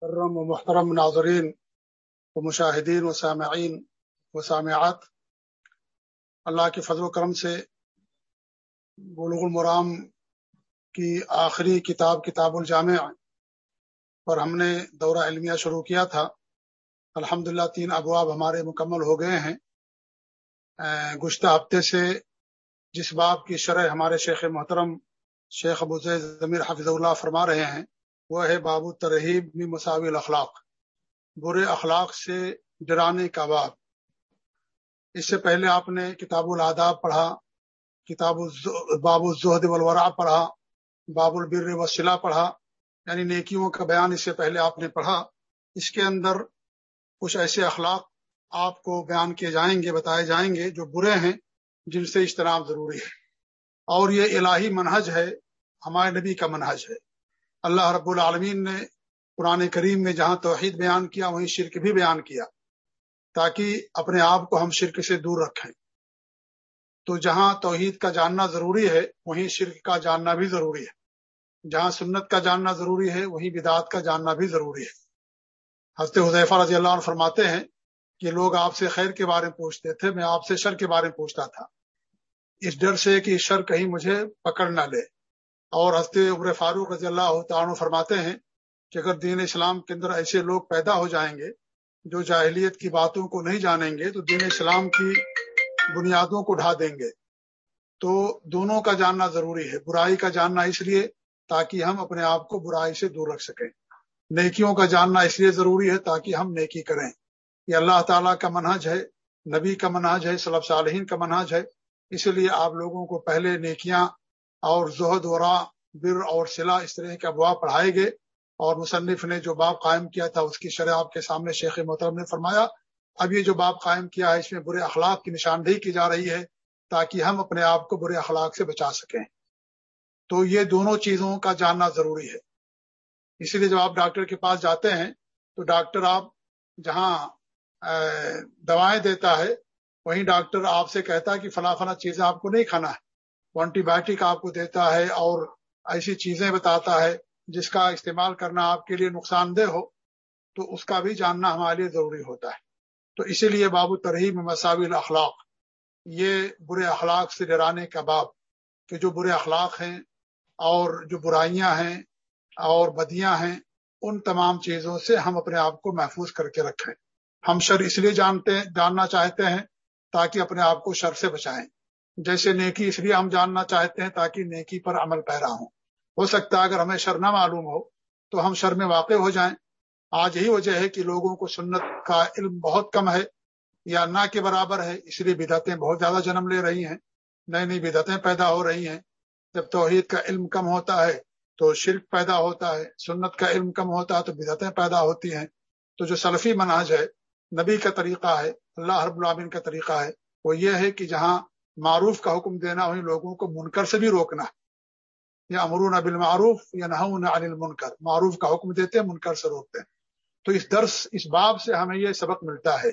کرم و محترم ناظرین و مشاہدین و سامعین و سامعات، اللہ کے فضل و کرم سے بلوغ المرام کی آخری کتاب کتاب الجامع پر ہم نے دورہ علمیہ شروع کیا تھا۔ الحمد تین ابواب ہمارے مکمل ہو گئے ہیں۔ گشتہ ہفتے سے جس باب کی شرح ہمارے شیخ محترم شیخ ابو زید ضمیر حفظ اللہ فرما رہے ہیں، وہ ہے باب ترہیب مساوی الاخلاق۔ برے اخلاق سے ڈرانے کا باب۔ اس سے پہلے آپ نے کتاب الاداب پڑھا، کتاب باب الزہد والورع پڑھا، باب البر وسیلہ پڑھا یعنی نیکیوں کا بیان اس سے پہلے آپ نے پڑھا۔ اس کے اندر کچھ ایسے اخلاق آپ کو بیان کیے جائیں گے، بتائے جائیں گے جو برے ہیں، جن سے اجتناب ضروری ہے۔ اور یہ الہی منہج ہے، ہمارے نبی کا منہج ہے۔ اللہ رب العالمین نے قرآن کریم میں جہاں توحید بیان کیا، وہیں شرک بھی بیان کیا۔ تاکہ اپنے آپ کو ہم شرک سے دور رکھیں۔ تو جہاں توحید کا جاننا ضروری ہے، وہیں شرک کا جاننا بھی ضروری ہے۔ جہاں سنت کا جاننا ضروری ہے، وہیں بدعت کا جاننا بھی ضروری ہے۔ حضرت حضیفہ رضی اللہ عنہ فرماتے ہیں کہ لوگ آپ سے خیر کے بارے میں پوچھتے تھے، میں آپ سے شر کے بارے میں پوچھتا تھا۔ اس ڈر سے کہ شر کہیں مجھے پکڑ نہ لے۔ اور حضرت عمر فاروق رضی اللہ تعالیٰ فرماتے ہیں کہ اگر دین اسلام کے اندر ایسے لوگ پیدا ہو جائیں گے جو جاہلیت کی باتوں کو نہیں جانیں گے، تو دین اسلام کی بنیادوں کو ڈھا دیں گے۔ تو دونوں کا جاننا ضروری ہے، برائی کا جاننا اس لیے تاکہ ہم اپنے آپ کو برائی سے دور رکھ سکیں۔ نیکیوں کا جاننا اس لیے ضروری ہے تاکہ ہم نیکی کریں۔ یہ اللہ تعالیٰ کا منہج ہے، نبی کا منہج ہے صلب صالحین کا منہج ہے۔ اس لیے آپ لوگوں کو پہلے نیکیاں اور زہد ورا، بر اور سلا اس طرح کے ابواب پڑھائے گئے اور مصنف نے جو باب قائم کیا تھا، اس کی شرح آپ کے سامنے شیخ محترم نے فرمایا۔ اب یہ جو باب قائم کیا ہے، اس میں برے اخلاق کی نشاندہی کی جا رہی ہے تاکہ ہم اپنے آپ کو برے اخلاق سے بچا سکیں۔ تو یہ دونوں چیزوں کا جاننا ضروری ہے۔ اسی لیے جب آپ ڈاکٹر کے پاس جاتے ہیں تو ڈاکٹر آپ جہاں دوائیں دیتا ہے وہیں ڈاکٹر آپ سے کہتا ہے کہ فلاں فلاں چیزیں آپ کو نہیں کھانا ہے۔ وہ اینٹی بایوٹک آپ کو دیتا ہے اور ایسی چیزیں بتاتا ہے جس کا استعمال کرنا آپ کے لیے نقصان دہ ہو، تو اس کا بھی جاننا ہمارے لیے ضروری ہوتا ہے۔ تو اسی لیے باب ترہیب مساوی الاخلاق، یہ برے اخلاق سے ڈرانے کا باب کہ جو برے اخلاق ہیں اور جو برائیاں ہیں اور بدیاں ہیں، ان تمام چیزوں سے ہم اپنے آپ کو محفوظ کر کے رکھیں۔ ہم شر اس لیے جانتے جاننا چاہتے ہیں تاکہ اپنے آپ کو شر سے بچائیں۔ جیسے نیکی اس لیے ہم جاننا چاہتے ہیں تاکہ نیکی پر عمل پیرا ہوں۔ ہو سکتا ہے اگر ہمیں شر نہ معلوم ہو تو ہم شر میں واقع ہو جائیں۔ آج یہی وجہ ہے کہ لوگوں کو سنت کا علم بہت کم ہے یا نہ کے برابر ہے، اس لیے بدعتیں بہت زیادہ جنم لے رہی ہیں۔ نئی نئی بدعتیں پیدا ہو رہی ہیں۔ جب توحید کا علم کم ہوتا ہے تو شرک پیدا ہوتا ہے، سنت کا علم کم ہوتا ہے تو بدعتیں پیدا ہوتی ہیں۔ تو جو سلفی مناج ہے، نبی کا طریقہ ہے اللہ رب العامن کا طریقہ ہے، وہ یہ ہے کہ جہاں معروف کا حکم دینا، وہیں لوگوں کو منکر سے بھی روکنا۔ ہے یا امرون بالمعروف یا نہ عن المنکر۔ معروف کا حکم دیتے ہیں، منکر سے روکتے ہیں۔ تو اس درس، اس باب سے ہمیں یہ سبق ملتا ہے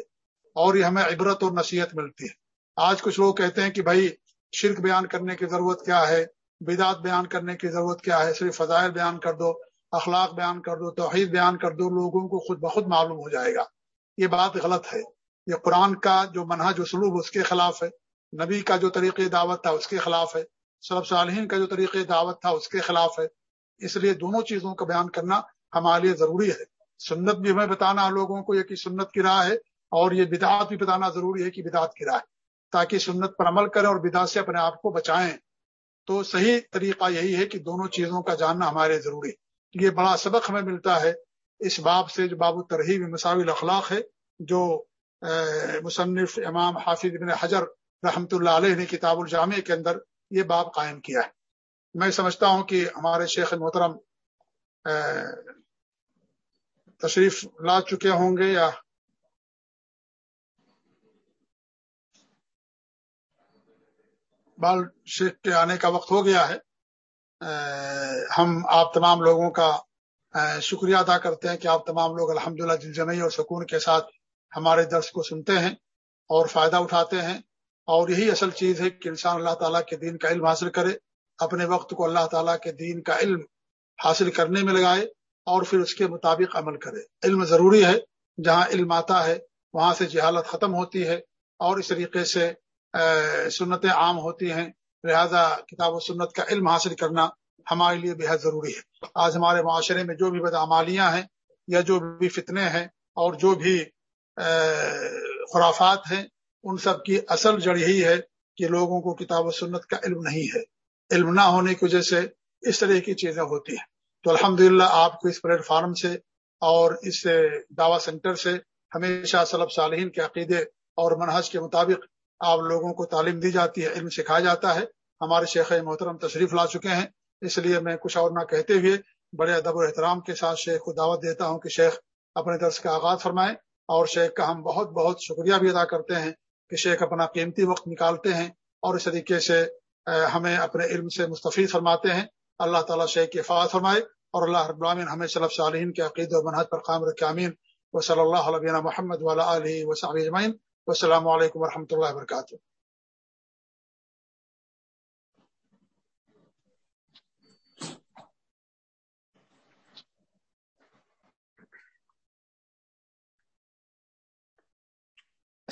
اور یہ ہمیں عبرت اور نصیحت ملتی ہے۔ آج کچھ لوگ کہتے ہیں کہ بھائی، شرک بیان کرنے کی ضرورت کیا ہے؟ بدعت بیان کرنے کی ضرورت کیا ہے؟ صرف فضائل بیان کر دو، اخلاق بیان کر دو، توحید بیان کر دو، لوگوں کو خود بخود معلوم ہو جائے گا۔ یہ بات غلط ہے۔ یہ قرآن کا جو منہج اسلوب اس کے خلاف ہے، نبی کا جو طریقے دعوت تھا اس کے خلاف ہے صلب صالحین کا جو طریقے دعوت تھا اس کے خلاف ہے۔ اس لیے دونوں چیزوں کا بیان کرنا ہمارے لیے ضروری ہے۔ سنت بھی ہمیں بتانا لوگوں کو یہ کہ سنت کی راہ ہے اور یہ بدعات بھی بتانا ضروری ہے کہ بدعات کی راہ ہے۔ تاکہ سنت پر عمل کریں اور بدعات سے اپنے آپ کو بچائیں۔ تو صحیح طریقہ یہی ہے کہ دونوں چیزوں کا جاننا ہمارے ضروری ہے۔ یہ بڑا سبق ہمیں ملتا ہے۔ اس باب سے جو باب ترہیب مساوی الاخلاق ہے، جو مصنف امام حافظ بن حجر رحمۃ اللہ علیہ نے کتاب الجامع کے اندر یہ باب قائم کیا ہے۔ میں سمجھتا ہوں کہ ہمارے شیخ محترم تشریف لا چکے ہوں گے یا بال شیخ کے آنے کا وقت ہو گیا ہے۔ ہم آپ تمام لوگوں کا شکریہ ادا کرتے ہیں کہ آپ تمام لوگ الحمد للہ جمعی اور سکون کے ساتھ ہمارے درس کو سنتے ہیں اور فائدہ اٹھاتے ہیں اور یہی اصل چیز ہے کہ انسان اللہ تعالیٰ کے دین کا علم حاصل کرے، اپنے وقت کو اللہ تعالیٰ کے دین کا علم حاصل کرنے میں لگائے اور پھر اس کے مطابق عمل کرے۔ علم ضروری ہے، جہاں علم آتا ہے، وہاں سے جہالت ختم ہوتی ہے اور اس طریقے سے سنتیں عام ہوتی ہیں۔ لہذا کتاب و سنت کا علم حاصل کرنا ہمارے لیے بےحد ضروری ہے۔ آج ہمارے معاشرے میں جو بھی بدعمالیاں ہیں یا جو بھی فتنے ہیں اور جو بھی خرافات ہیں۔ ان سب کی اصل جڑ یہی ہے کہ لوگوں کو کتاب و سنت کا علم نہیں ہے۔ علم نہ ہونے کی وجہ سے اس طرح کی چیزیں ہوتی ہیں۔ تو الحمد آپ کو اس پلیٹ فارم سے اور اس دعوی سینٹر سے ہمیشہ صلب صالحین کے عقیدے اور منحص کے مطابق آپ لوگوں کو تعلیم دی جاتی ہے، علم سکھایا جاتا ہے۔ ہمارے شیخ محترم تشریف لا چکے ہیں۔ اس لیے میں کچھ اور نہ کہتے ہوئے بڑے ادب و احترام کے ساتھ شیخ کو دعوت دیتا ہوں کہ شیخ اپنے درس کا آغاز فرمائیں اور شیخ کا ہم بہت بہت شکریہ بھی ادا کرتے ہیں کہ شیخ اپنا قیمتی وقت نکالتے ہیں اور اس طریقے سے ہمیں اپنے علم سے مستفید فرماتے ہیں۔ اللہ تعالیٰ شیخ کی حفاظت فرمائے اور اللہ رب العالمین ہمیں صلب صالحین کے عقید و منحط پر قائم رکھے امین و صلی اللہ علیہ محمد ولا علیہ وسلم اجمعین۔ السلام علیکم و رحمۃ اللہ وبرکاتہ۔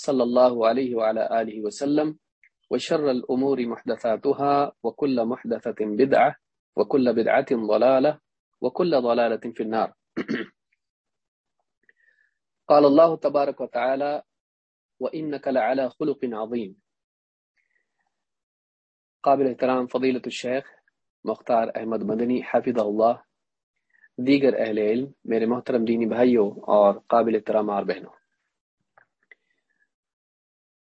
صلی اللہ علیہ وعلى آلہ وسلم وشر الأمور محدثاتها وكل محدثة بدعة وكل بدعة ضلالة وكل ضلالة في النار. قال الله تبارك وتعالى وإنك لعلى خلق عظيم. قابل احترام فضیلت الشیخ مختار احمد مدنی حافظ اللہ دیگر اہل علم، میرے محترم دینی بھائیوں اور قابل احترام اور بہنوں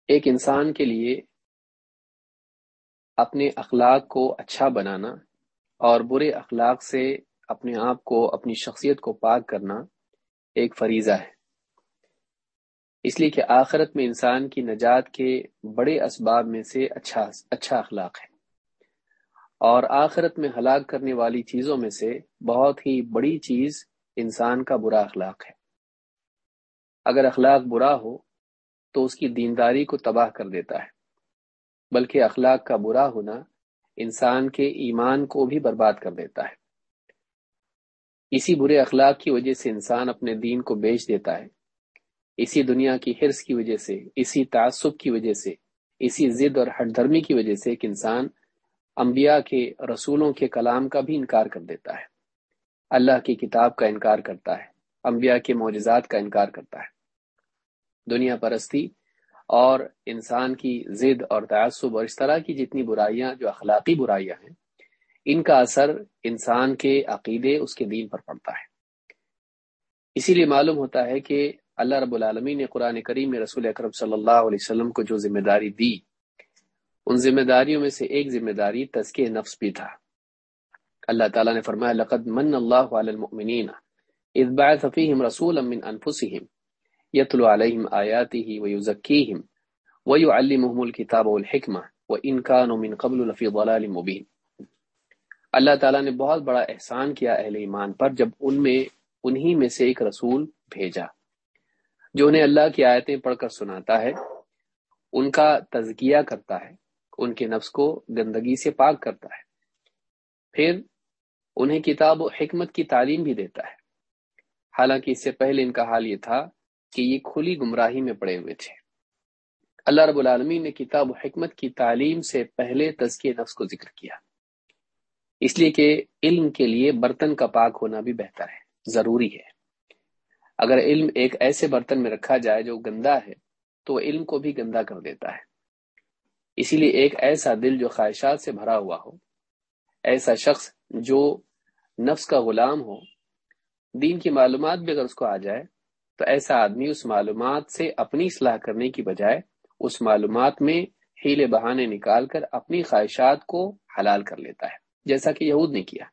ایک انسان کے لیے اپنے اخلاق کو اچھا بنانا اور برے اخلاق سے اپنے آپ کو، اپنی شخصیت کو پاک کرنا ایک فریضہ ہے۔ اس لیے کہ آخرت میں انسان کی نجات کے بڑے اسباب میں سے اچھا اچھا اخلاق ہے۔ اور آخرت میں ہلاک کرنے والی چیزوں میں سے بہت ہی بڑی چیز انسان کا برا اخلاق ہے۔ اگر اخلاق برا ہو تو اس کی دینداری کو تباہ کر دیتا ہے۔ بلکہ اخلاق کا برا ہونا انسان کے ایمان کو بھی برباد کر دیتا ہے۔ اسی برے اخلاق کی وجہ سے انسان اپنے دین کو بیچ دیتا ہے۔ اسی دنیا کی حرص کی وجہ سے، اسی تعصب کی وجہ سے، اسی ضد اور ہٹ دھرمی کی وجہ سے ایک انسان انبیاء کے، رسولوں کے کلام کا بھی انکار کر دیتا ہے۔ اللہ کی کتاب کا انکار کرتا ہے، انبیاء کے معجزات کا انکار کرتا ہے۔ دنیا پرستی اور انسان کی ضد اور تعصب اور اس طرح کی جتنی برائیاں جو اخلاقی برائیاں ہیں، ان کا اثر انسان کے عقیدے، اس کے دین پر پڑتا ہے۔ اسی لیے معلوم ہوتا ہے کہ اللہ رب العالمین نے قرآن کریم میں رسول اکرم صلی اللہ علیہ وسلم کو جو ذمہ داری دی، ان ذمہ داریوں میں سے ایک ذمہ داری تزکیہ نفس بھی تھا۔ اللہ تعالیٰ نے فرمایا، لقد من اللہ علی المؤمنین، اذ بعث فیہم رسولا من انفسہم یتلو علیہم آیاتی ویزکیہم ویعلمہم الکتاب والحکمہ وان کانوا من قبل لفی ضلال اللہ تعالیٰ نے بہت بڑا احسان کیا اہل ایمان پر جب ان میں، انہی میں سے ایک رسول بھیجا، جو انہیں اللہ کی آیتیں پڑھ کر سناتا ہے، ان کا تزکیہ کرتا ہے، ان کے نفس کو گندگی سے پاک کرتا ہے۔ پھر انہیں کتاب و حکمت کی تعلیم بھی دیتا ہے۔ حالانکہ اس سے پہلے ان کا حال یہ تھا کہ یہ کھلی گمراہی میں پڑے ہوئے تھے۔ اللہ رب العالمین نے کتاب و حکمت کی تعلیم سے پہلے تزکیہ نفس کو ذکر کیا۔ اس لیے کہ علم کے لیے برتن کا پاک ہونا بھی بہتر ہے، ضروری ہے۔ اگر علم ایک ایسے برتن میں رکھا جائے جو گندا ہے، تو علم کو بھی گندا کر دیتا ہے۔ اسی لیے ایک ایسا دل جو خواہشات سے بھرا ہوا ہو، ایسا شخص جو نفس کا غلام ہو، دین کی معلومات بھی اگر اس کو آ جائے تو ایسا آدمی اس معلومات سے اپنی اصلاح کرنے کی بجائے اس معلومات میں ہیلے بہانے نکال کر اپنی خواہشات کو حلال کر لیتا ہے، جیسا کہ یہود نے کیا۔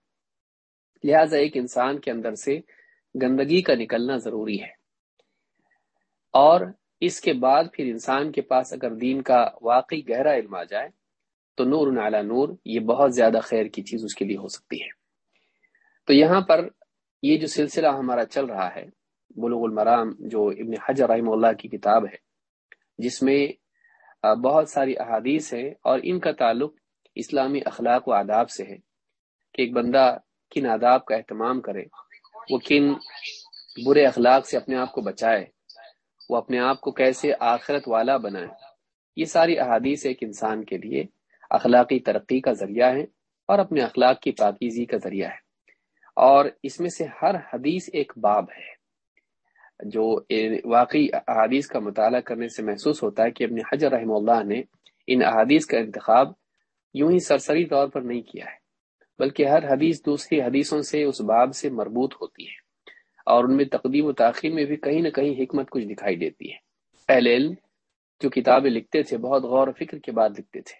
لہذا ایک انسان کے اندر سے گندگی کا نکلنا ضروری ہے۔ اور اس کے بعد پھر انسان کے پاس اگر دین کا واقعی گہرا علم آ جائے، تو نور نالا نور یہ بہت زیادہ خیر کی چیز اس کے لیے ہو سکتی ہے۔ تو یہاں پر یہ جو سلسلہ ہمارا چل رہا ہے بلوغ المرام، جو ابن حجر رحمہ اللہ کی کتاب ہے، جس میں بہت ساری احادیث ہیں اور ان کا تعلق اسلامی اخلاق و آداب سے ہے کہ ایک بندہ کن آداب کا اہتمام کرے، وہ کن برے اخلاق سے اپنے آپ کو بچائے، وہ اپنے آپ کو کیسے آخرت والا بنائے۔ یہ ساری احادیث ایک انسان کے لیے اخلاقی ترقی کا ذریعہ ہے اور اپنے اخلاق کی پاکیزی کا ذریعہ ہے اور اس میں سے ہر حدیث ایک باب ہے۔ جو واقعی احادیث کا مطالعہ کرنے سے محسوس ہوتا ہے کہ ابن حجر رحمہ اللہ نے ان احادیث کا انتخاب یوں ہی سرسری طور پر نہیں کیا ہے، بلکہ ہر حدیث دوسری حدیثوں سے اس باب سے مربوط ہوتی ہے اور ان میں تقدیم و تاخیر میں بھی کہیں نہ کہیں حکمت کچھ دکھائی دیتی ہے۔ پہلے علم جو کتابیں لکھتے تھے، بہت غور و فکر کے بعد لکھتے تھے۔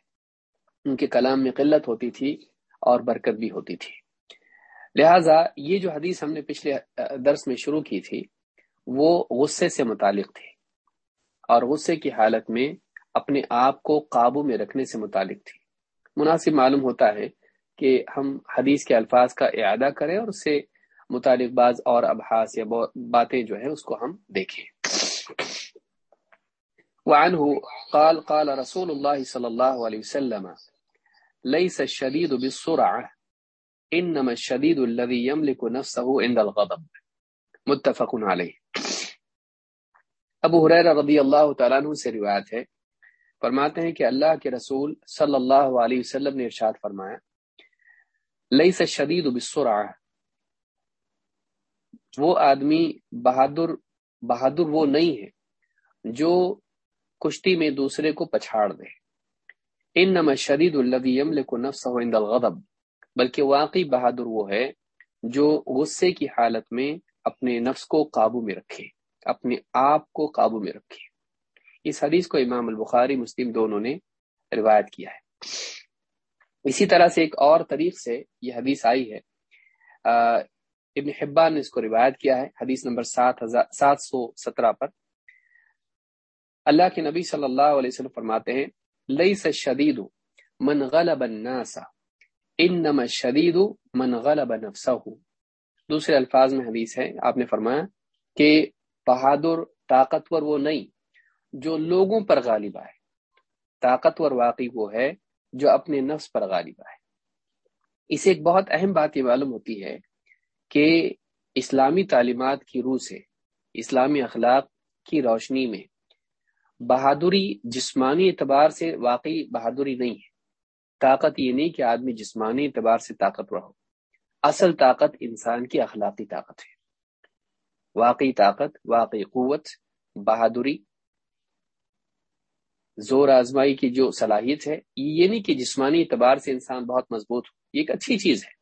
ان کے کلام میں قلت ہوتی تھی اور برکت بھی ہوتی تھی۔ لہٰذا یہ جو حدیث ہم نے پچھلے درس میں شروع کی تھی وہ غصے سے متعلق تھی اور غصے کی حالت میں اپنے آپ کو قابو میں رکھنے سے متعلق تھی۔ مناسب معلوم ہوتا ہے کہ ہم حدیث کے الفاظ کا اعادہ کریں اور اس سے متعلق بعض اور ابحاث یا باتیں جو ہیں اس کو ہم دیکھیں۔ وعنه قال قال رسول الله صلى الله عليه وسلم ليس الشديد بالسرعة انما الشديد الذي يملك نفسه عند الغضب۔ متفق عليه ابو حریرہ رضی اللہ تعالیٰ عنہ سے روایت ہے، فرماتے ہیں کہ اللہ کے رسول صلی اللہ علیہ وسلم نے ارشاد فرمایا، لیس الشدید بالسرعہ وہ آدمی بہادر بہادر وہ نہیں ہے جو کشتی میں دوسرے کو پچھاڑ دے۔ انما الشدید الذي يملك نفسه عند الغضب، بلکہ واقعی بہادر وہ ہے جو غصے کی حالت میں اپنے نفس کو قابو میں رکھے۔ اپنے آپ کو قابو میں رکھے۔ اس حدیث کو امام البخاری، مسلم دونوں نے روایت کیا ہے۔ اسی طرح سے ایک اور طریق سے یہ حدیث آئی ہے۔ ابن حبان نے اس کو روایت کیا ہے، حدیث نمبر سات ہزار، سات سو سترہ پر۔ اللہ کے نبی صلی اللہ علیہ وسلم فرماتے ہیں لئی شدید من غلب الناس، انما شدید من غلب نفسه۔ دوسرے الفاظ میں حدیث ہے، آپ نے فرمایا کہ بہادر، طاقتور وہ نہیں، جو لوگوں پر غالب آئے۔ طاقتور واقعی وہ ہے جو اپنے نفس پر غالب آئے۔ اسے ایک بہت اہم بات یہ معلوم ہوتی ہے کہ اسلامی تعلیمات کی روح سے، اسلامی اخلاق کی روشنی میں بہادری جسمانی اعتبار سے واقعی بہادری نہیں ہے۔ طاقت یہ نہیں کہ آدمی جسمانی اعتبار سے طاقتور ہو، اصل طاقت انسان کی اخلاقی طاقت ہے۔ واقعی طاقت، واقعی قوت، بہادری، زور آزمائی کی جو صلاحیت ہے، یہ نہیں کہ جسمانی اعتبار سے انسان بہت مضبوط ہو، یہ ایک اچھی چیز ہے۔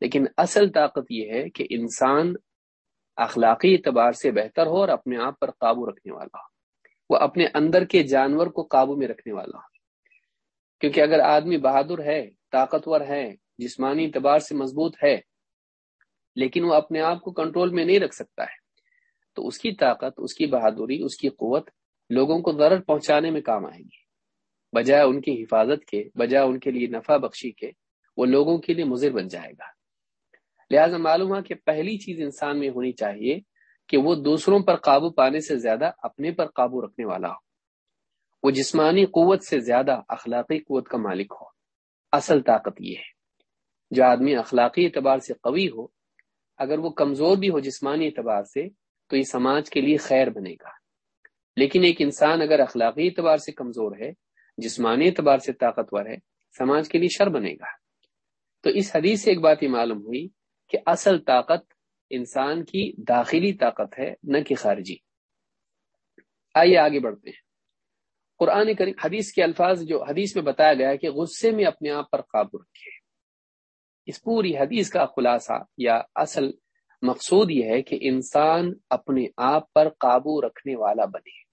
لیکن اصل طاقت یہ ہے کہ انسان اخلاقی اعتبار سے بہتر ہو اور اپنے آپ پر قابو رکھنے والا ہو۔ وہ اپنے اندر کے جانور کو قابو میں رکھنے والا ہو۔ کیونکہ اگر آدمی بہادر ہے، طاقتور ہے، جسمانی اعتبار سے مضبوط ہے لیکن وہ اپنے آپ کو کنٹرول میں نہیں رکھ سکتا ہے۔ تو اس کی طاقت، اس کی بہادری، اس کی قوت لوگوں کو ضرر پہنچانے میں کام آئے گی۔ بجائے ان کی حفاظت کے، بجائے ان کے لیے نفع بخشی کے، وہ لوگوں کے لیے مضر بن جائے گا۔ لہذا معلوم ہے کہ پہلی چیز انسان میں ہونی چاہیے کہ وہ دوسروں پر قابو پانے سے زیادہ اپنے پر قابو رکھنے والا ہو۔ وہ جسمانی قوت سے زیادہ اخلاقی قوت کا مالک ہو۔ اصل طاقت یہ ہے۔ جو آدمی اخلاقی اعتبار سے قوی ہو اگر وہ کمزور بھی ہو جسمانی اعتبار سے، تو یہ سماج کے لیے خیر بنے گا۔ لیکن ایک انسان اگر اخلاقی اعتبار سے کمزور ہے، جسمانی اعتبار سے طاقتور ہے، سماج کے لیے شر بنے گا۔ تو اس حدیث سے ایک بات یہ معلوم ہوئی کہ اصل طاقت انسان کی داخلی طاقت ہے، نہ کہ خارجی۔ آئیے آگے بڑھتے ہیں۔ قرآن کریم حدیث کے الفاظ جو حدیث میں بتایا گیا ہے کہ غصے میں اپنے آپ پر قابو رکھے۔ اس پوری حدیث کا خلاصہ یا اصل مقصود یہ ہے کہ انسان اپنے آپ پر قابو رکھنے والا بنے۔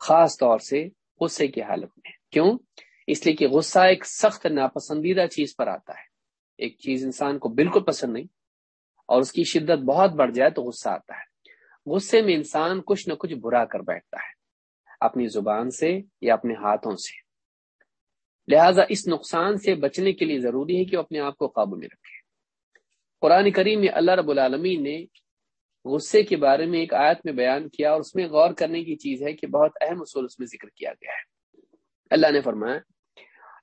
خاص طور سے غصے کی حالت میں۔ کیوں؟ اس لیے کہ غصہ ایک سخت ناپسندیدہ چیز پر آتا ہے۔ ایک چیز انسان کو بالکل پسند نہیں اور اس کی شدت بہت بڑھ جائے تو غصہ آتا ہے۔ غصے میں انسان کچھ نہ کچھ برا کر بیٹھتا ہے۔ اپنی زبان سے یا اپنے ہاتھوں سے۔ لہذا اس نقصان سے بچنے کے لیے ضروری ہے کہ وہ اپنے آپ کو قابو میں رکھے۔ قرآن کریم میں اللہ رب العالمین نے غصے کے بارے میں ایک آیت میں بیان کیا اور اس میں غور کرنے کی چیز ہے کہ بہت اہم اصول اس میں ذکر کیا گیا ہے۔ اللہ نے فرمایا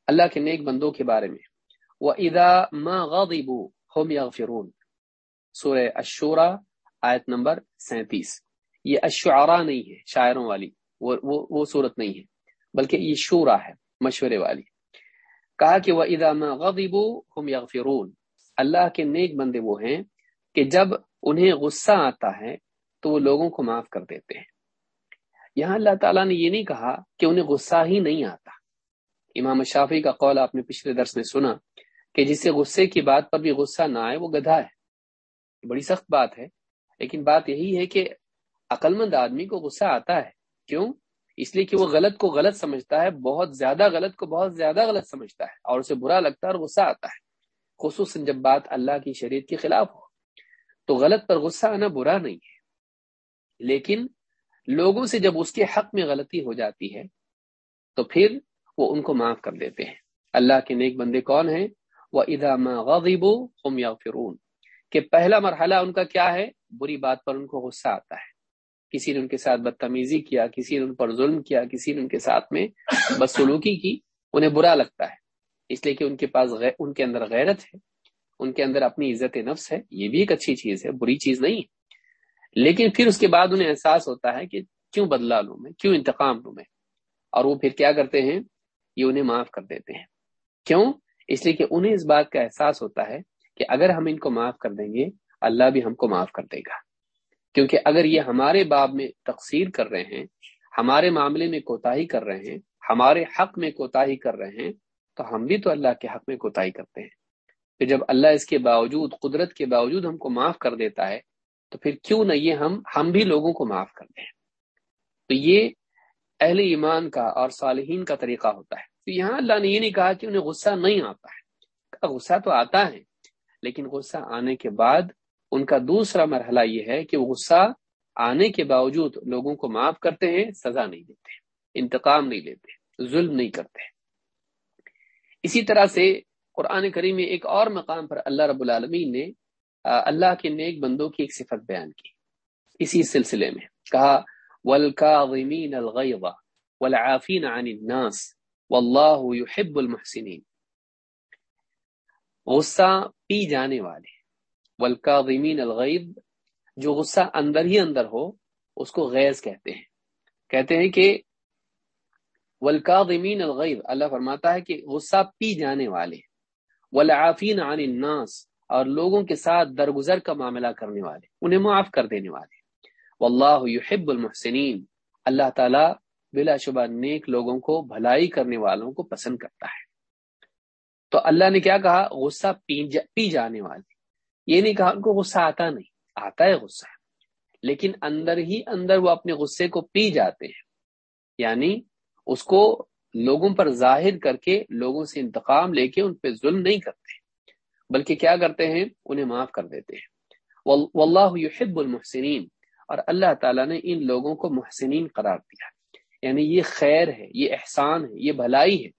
اللہ کے نیک بندوں کے بارے میں وہ ادا ہوم یا فرون سورہ اشورا آیت نمبر سینتیس۔ یہ اشعرا نہیں ہے شاعروں والی وہ وہ, وہ صورت نہیں ہے بلکہ یہ شورا ہے مشورے والی۔ کہا کہ وہ ادا غیبو ہوم یا فرون اللہ کے نیک بندے وہ ہیں کہ جب انہیں غصہ آتا ہے تو وہ لوگوں کو معاف کر دیتے ہیں۔ یہاں اللہ تعالیٰ نے یہ نہیں کہا کہ انہیں غصہ ہی نہیں آتا۔ امام شافی کا قول آپ نے پچھلے درس میں سنا کہ جسے غصے کی بات پر بھی غصہ نہ آئے وہ گدھا ہے۔ بڑی سخت بات ہے، لیکن بات یہی ہے کہ عقل مند آدمی کو غصہ آتا ہے۔ کیوں؟ اس لیے کہ وہ غلط کو غلط سمجھتا ہے، بہت زیادہ غلط کو بہت زیادہ غلط سمجھتا ہے، اور اسے برا لگتا ہے اور غصہ آتا ہے، خصوصاً جب بات اللہ کی شریعت کے خلاف ہو۔ تو غلط پر غصہ آنا برا نہیں ہے۔ لیکن لوگوں سے جب اس کے حق میں غلطی ہو جاتی ہے، تو پھر وہ ان کو معاف کر دیتے ہیں۔ اللہ کے نیک بندے کون ہیں؟ وہ ادام غیب ہم یا فرون کہ پہلا مرحلہ ان کا کیا ہے؟ بری بات پر ان کو غصہ آتا ہے۔ کسی نے ان کے ساتھ بدتمیزی کیا، کسی نے ان پر ظلم کیا، کسی نے ان کے ساتھ میں بدسلوکی کی، انہیں برا لگتا ہے۔ اس لیے کہ ان کے پاس غیر ان کے اندر غیرت ہے، ان کے اندر اپنی عزت نفس ہے، یہ بھی ایک اچھی چیز ہے، بری چیز نہیں ہے۔ لیکن پھر اس کے بعد انہیں احساس ہوتا ہے کہ کیوں بدلا لوں میں، کیوں انتقام لوں میں؟ اور وہ پھر کیا کرتے ہیں؟ یہ انہیں معاف کر دیتے ہیں۔ کیوں؟ اس لیے کہ انہیں اس بات کا احساس ہوتا ہے کہ اگر ہم ان کو معاف کر دیں گے، اللہ بھی ہم کو معاف کر دے گا۔ کیونکہ اگر یہ ہمارے باب میں تقسیر کر رہے ہیں، ہمارے معاملے میں کوتاہی کر رہے ہیں، ہمارے حق میں کوتاہی کر رہے ہیں، تو ہم بھی تو اللہ کے حق میں کوتاہی کرتے ہیں۔ پھر جب اللہ اس کے باوجود، قدرت کے باوجود ہم کو معاف کر دیتا ہے، تو پھر کیوں نہ یہ ہم ہم بھی لوگوں کو معاف کر دیں۔ تو یہ اہل ایمان کا اور صالحین کا طریقہ ہوتا ہے۔ تو یہاں اللہ نے یہ نہیں کہا کہ انہیں غصہ نہیں آتا ہے۔ غصہ تو آتا ہے، لیکن غصہ آنے کے بعد ان کا دوسرا مرحلہ یہ ہے کہ وہ غصہ آنے کے باوجود لوگوں کو معاف کرتے ہیں، سزا نہیں دیتے، انتقام نہیں لیتے، ظلم نہیں کرتے۔ اسی طرح سے قرآن کریم میں ایک اور مقام پر اللہ رب العالمین نے اللہ کے نیک بندوں کی ایک صفت بیان کی۔ اسی سلسلے میں کہا المحسنین غصہ پی جانے والے والکاظمین الغیب جو غصہ اندر ہی اندر ہو اس کو غیظ کہتے ہیں۔ کہتے ہیں کہ ولکاظمین الغیب اللہ فرماتا ہے کہ غصہ پی جانے والے والعافین عن الناس اور لوگوں کے ساتھ درگزر کا معاملہ کرنے والے انہیں معاف کر دینے والے۔ واللہ یحب المحسنین اللہ تعالی بلا شبہ نیک لوگوں کو بھلائی کرنے والوں کو پسند کرتا ہے۔ تو اللہ نے کیا کہا؟ غصہ پی, جا پی جانے والے۔ یہ نہیں کہا ان کو غصہ آتا نہیں، آتا ہے غصہ۔ لیکن اندر ہی اندر وہ اپنے غصے کو پی جاتے ہیں۔ یعنی اس کو لوگوں پر ظاہر کر کے لوگوں سے انتقام لے کے ان پہ ظلم نہیں کرتے، بلکہ کیا کرتے ہیں؟ انہیں معاف کر دیتے ہیں۔ واللہ یحب المحسنین۔ اور اللہ تعالیٰ نے ان لوگوں کو محسنین قرار دیا۔ یعنی یہ خیر ہے، یہ احسان ہے، یہ بھلائی ہے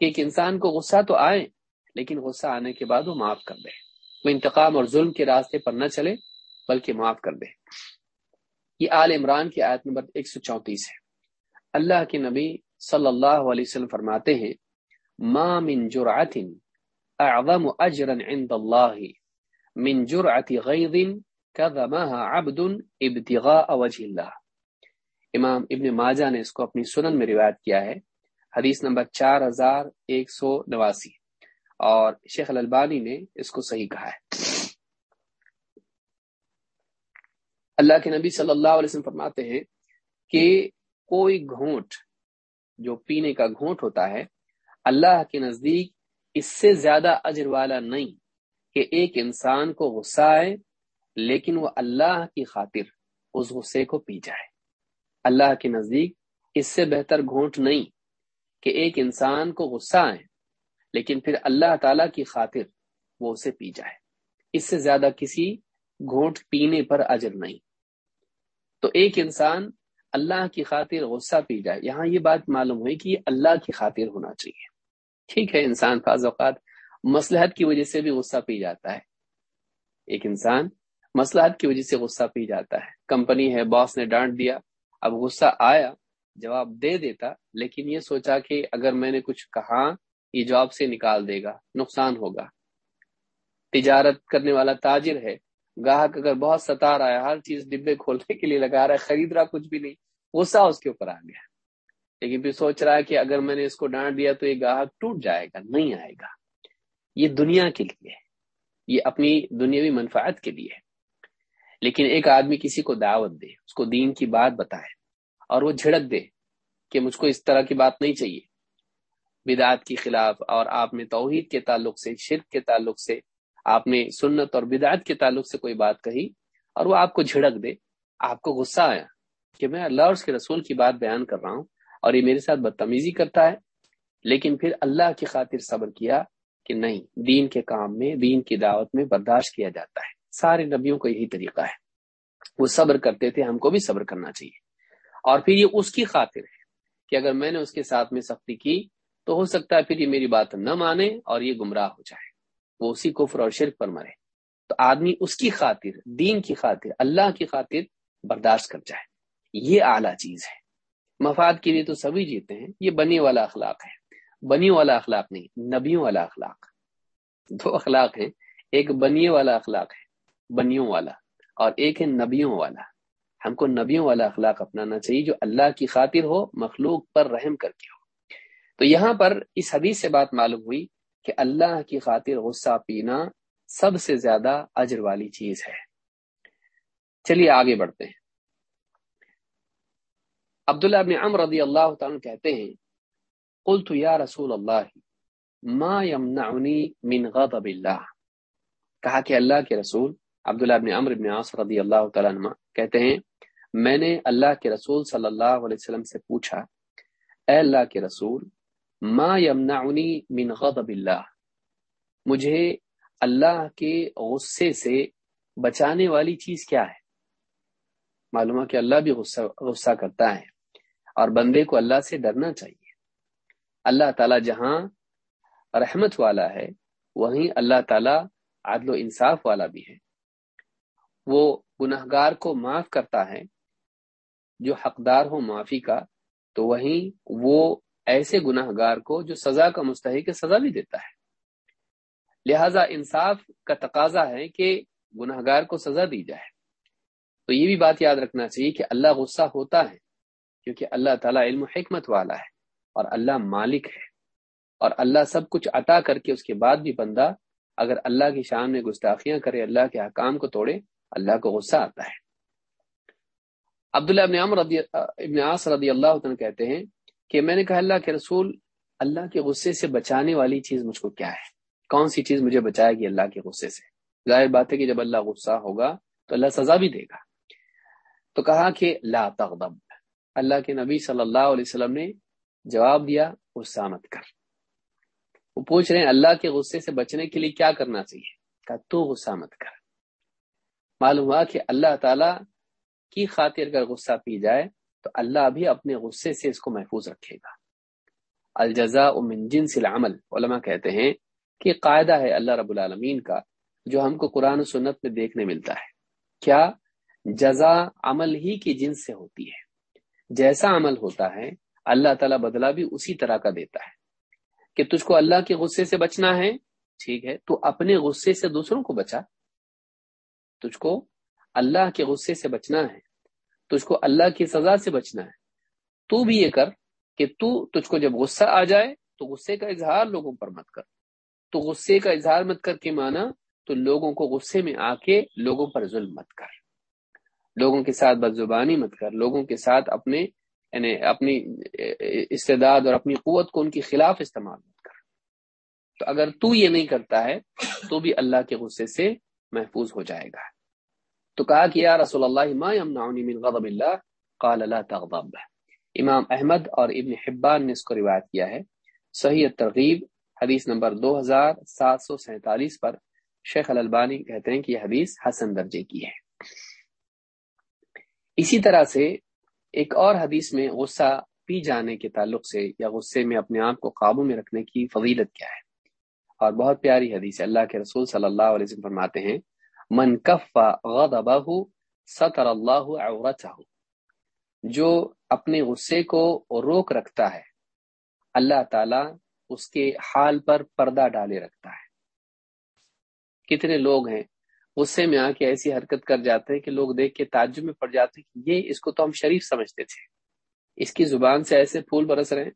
کہ ایک انسان کو غصہ تو آئے، لیکن غصہ آنے کے بعد وہ معاف کر دے۔ وہ انتقام اور ظلم کے راستے پر نہ چلے، بلکہ معاف کر دے۔ یہ آل عمران کی آیت نمبر ایک سو چونتیس ہے۔ اللہ کے نبی صلی اللہ علیہ وسلم فرماتے ہیں، ما من جرعت اعظم اجرا عند اللہ، من جرعت غیظ کذمها عبد ابتغاء وجه اللہ۔ امام ابن ماجہ نے اس کو اپنی سنن میں روایت کیا ہے، حدیث نمبر چار ہزار ایک سو نواسی۔ اور شیخ الالبانی نے اس کو صحیح کہا ہے۔ اللہ کے نبی صلی اللہ علیہ وسلم فرماتے ہیں کہ کوئی گھونٹ جو پینے کا گھونٹ ہوتا ہے، اللہ کے نزدیک اس سے زیادہ اجر والا نہیں کہ ایک انسان کو غصہ آئے، لیکن وہ اللہ کی خاطر اس غصے کو پی جائے۔ اللہ کے نزدیک اس سے بہتر گھونٹ نہیں کہ ایک انسان کو غصہ آئے لیکن پھر اللہ تعالی کی خاطر وہ اسے پی جائے۔ اس سے زیادہ کسی گھونٹ پینے پر اجر نہیں۔ تو ایک انسان اللہ کی خاطر غصہ پی جائے، یہاں یہ بات معلوم ہوئی کہ یہ اللہ کی خاطر ہونا چاہیے۔ ٹھیک ہے، انسان بعض اوقات مسلحت کی وجہ سے بھی غصہ پی جاتا ہے۔ ایک انسان مسلحت کی وجہ سے غصہ پی جاتا ہے۔ کمپنی ہے، باس نے ڈانٹ دیا۔ اب غصہ آیا، جواب دے دیتا، لیکن یہ سوچا کہ اگر میں نے کچھ کہا یہ جاب سے نکال دے گا، نقصان ہوگا۔ تجارت کرنے والا تاجر ہے۔ گاہک اگر بہت ستا رہا ہے ہر چیز ڈبے کھولنے کے لیے لگا رہا ہے، خرید رہا کچھ بھی نہیں، غصہ اس کے اوپر آ گیا۔ لیکن پھر سوچ رہا ہے کہ اگر میں نے اس کو ڈانٹ دیا تو یہ گاہک ٹوٹ جائے گا، نہیں آئے گا۔ یہ دنیا کے لیے ہے۔ یہ اپنی دنیاوی منفعت کے لیے ہے۔ لیکن ایک آدمی کسی کو دعوت دے، اس کو دین کی بات بتائے اور وہ جھڑک دے کہ مجھ کو اس طرح کی بات نہیں چاہیے۔ بدعت کے خلاف اور آپ نے توحید کے تعلق سے، شرک کے تعلق سے، آپ نے سنت اور بدعت کے تعلق سے کوئی بات کہی اور وہ آپ کو جھڑک دے، آپ کو غصہ آیا کہ میں اللہ اور اس کے رسول کی بات بیان کر رہا ہوں اور یہ میرے ساتھ بدتمیزی کرتا ہے، لیکن پھر اللہ کی خاطر صبر کیا کہ نہیں، دین کے کام میں، دین کی دعوت میں برداشت کیا جاتا ہے۔ سارے نبیوں کا یہی طریقہ ہے۔ وہ صبر کرتے تھے، ہم کو بھی صبر کرنا چاہیے۔ اور پھر یہ اس کی خاطر ہے کہ اگر میں نے اس کے ساتھ میں سختی کی تو ہو سکتا ہے پھر یہ میری بات نہ مانے اور یہ گمراہ ہو جائے۔ وہ اسی کفر اور شرک پر مرے۔ تو آدمی اس کی خاطر، دین کی خاطر، اللہ کی خاطر برداشت کر جائے۔ یہ اعلیٰ چیز ہے۔ مفاد کے لیے تو سبھی جیتے ہیں۔ یہ بنی والا اخلاق ہے۔ بنی والا اخلاق نہیں، نبیوں والا اخلاق۔ دو اخلاق ہیں۔ ایک بنیے والا اخلاق ہے، بنیوں والا، اور ایک ہے نبیوں والا۔ ہم کو نبیوں والا اخلاق اپنانا چاہیے جو اللہ کی خاطر ہو، مخلوق پر رحم کر کے ہو۔ تو یہاں پر اس حدیث سے بات معلوم ہوئی کہ اللہ کی خاطر غصہ پینا سب سے زیادہ اجر والی چیز ہے۔ چلیے آگے بڑھتے ہیں۔ عبداللہ ابن عمر رضی اللہ تعالیٰ کہتے ہیں، قلت یا رسول اللہ، ما يمنعنی من غضب اللہ۔ کہا کہ اللہ کے رسول عبداللہ ابن عمر ابن عاص رضی اللہ تعالیٰ عنہ کہتے ہیں، میں نے اللہ کے رسول صلی اللہ علیہ وسلم سے پوچھا، اے اللہ کے رسول ما یمنعنی من غضب اللہ مجھے اللہ کے غصے سے بچانے والی چیز کیا ہے؟ معلوم ہے کہ اللہ بھی غصہ غصہ کرتا ہے اور بندے کو اللہ سے ڈرنا چاہیے۔ اللہ تعالی جہاں رحمت والا ہے، وہیں اللہ تعالی عدل و انصاف والا بھی ہے۔ وہ گناہ گار کو معاف کرتا ہے، جو حقدار ہو معافی کا، تو وہیں وہ ایسے گناہ گار کو جو سزا کا مستحق سزا بھی دیتا ہے۔ لہذا انصاف کا تقاضا ہے کہ گناہ گار کو سزا دی جائے۔ تو یہ بھی بات یاد رکھنا چاہیے کہ اللہ غصہ ہوتا ہے، کیونکہ اللہ تعالیٰ علم و حکمت والا ہے اور اللہ مالک ہے۔ اور اللہ سب کچھ عطا کر کے اس کے بعد بھی بندہ اگر اللہ کی شان میں گستاخیاں کرے، اللہ کے حکام کو توڑے، اللہ کو غصہ آتا ہے۔ عبداللہ ابن عمر رضی ابن عاص رضی اللہ عنہ کہتے ہیں کہ میں نے کہا اللہ کے رسول، اللہ کے غصے سے بچانے والی چیز مجھ کو کیا ہے؟ کون سی چیز مجھے بچائے گی اللہ کے غصے سے؟ ظاہر بات ہے کہ جب اللہ غصہ ہوگا تو اللہ سزا بھی دے گا۔ تو کہا کہ لا تغضب۔ اللہ کے نبی صلی اللہ علیہ وسلم نے جواب دیا، غصہ مت کر۔ وہ پوچھ رہے ہیں، اللہ کے غصے سے بچنے کے لیے کیا کرنا چاہیے؟ کہا، تو غصہ مت کر۔ معلوم ہوا کہ اللہ تعالی کی خاطر اگر غصہ پی جائے تو اللہ بھی اپنے غصے سے اس کو محفوظ رکھے گا۔ الجزا من جنس العمل، علماء کہتے ہیں کہ قاعدہ ہے اللہ رب العالمین کا، جو ہم کو قرآن و سنت میں دیکھنے ملتا ہے۔ کیا جزا عمل ہی کی جنس سے ہوتی ہے؟ جیسا عمل ہوتا ہے، اللہ تعالیٰ بدلہ بھی اسی طرح کا دیتا ہے۔ کہ تجھ کو اللہ کے غصے سے بچنا ہے، ٹھیک ہے، تو اپنے غصے سے دوسروں کو بچا۔ تجھ کو اللہ کے غصے سے بچنا ہے تجھ کو اللہ کی سزا سے بچنا ہے۔ تو بھی یہ کر کہ تو تجھ کو جب غصہ آ جائے تو غصے کا اظہار لوگوں پر مت کر۔ تو غصے کا اظہار مت کر کے مانا تو لوگوں کو غصے میں آ کے لوگوں پر ظلم مت کر۔ لوگوں کے ساتھ بد زبانی مت کر۔ لوگوں کے ساتھ اپنے یعنی اپنی استعداد اور اپنی قوت کو ان کے خلاف استعمال مت کر۔ تو اگر تو یہ نہیں کرتا ہے تو بھی اللہ کے غصے سے محفوظ ہو جائے گا۔ تو کہا کہ یا رسول اللہ ما یمنعنی من غضب اللہ؟ قال لا تغضب. امام احمد اور ابن حبان نے اس کو روایت کیا ہے. صحیح ترغیب، حدیث نمبر دو ہزار سات سو سینتالیس پر شیخ الالبانی کہتے ہیں کہ یہ حدیث حسن درجے کی ہے۔ اسی طرح سے ایک اور حدیث میں غصہ پی جانے کے تعلق سے یا غصے میں اپنے آپ کو قابو میں رکھنے کی فضیلت کیا ہے۔ اور بہت پیاری حدیث ہے۔ اللہ کے رسول صلی اللہ علیہ وسلم فرماتے ہیں من کف غضبہ سطر اللہ عورتہ، جو اپنے غصے کو روک رکھتا ہے، اللہ تعالی اس کے حال پر پردہ ڈالے رکھتا ہے۔ کتنے لوگ ہیں، غصے میں آ کے ایسی حرکت کر جاتے ہیں کہ لوگ دیکھ کے تعجب میں پڑ جاتے ہیں کہ یہ اس کو تو ہم شریف سمجھتے تھے۔ اس کی زبان سے ایسے پھول برس رہے ہیں،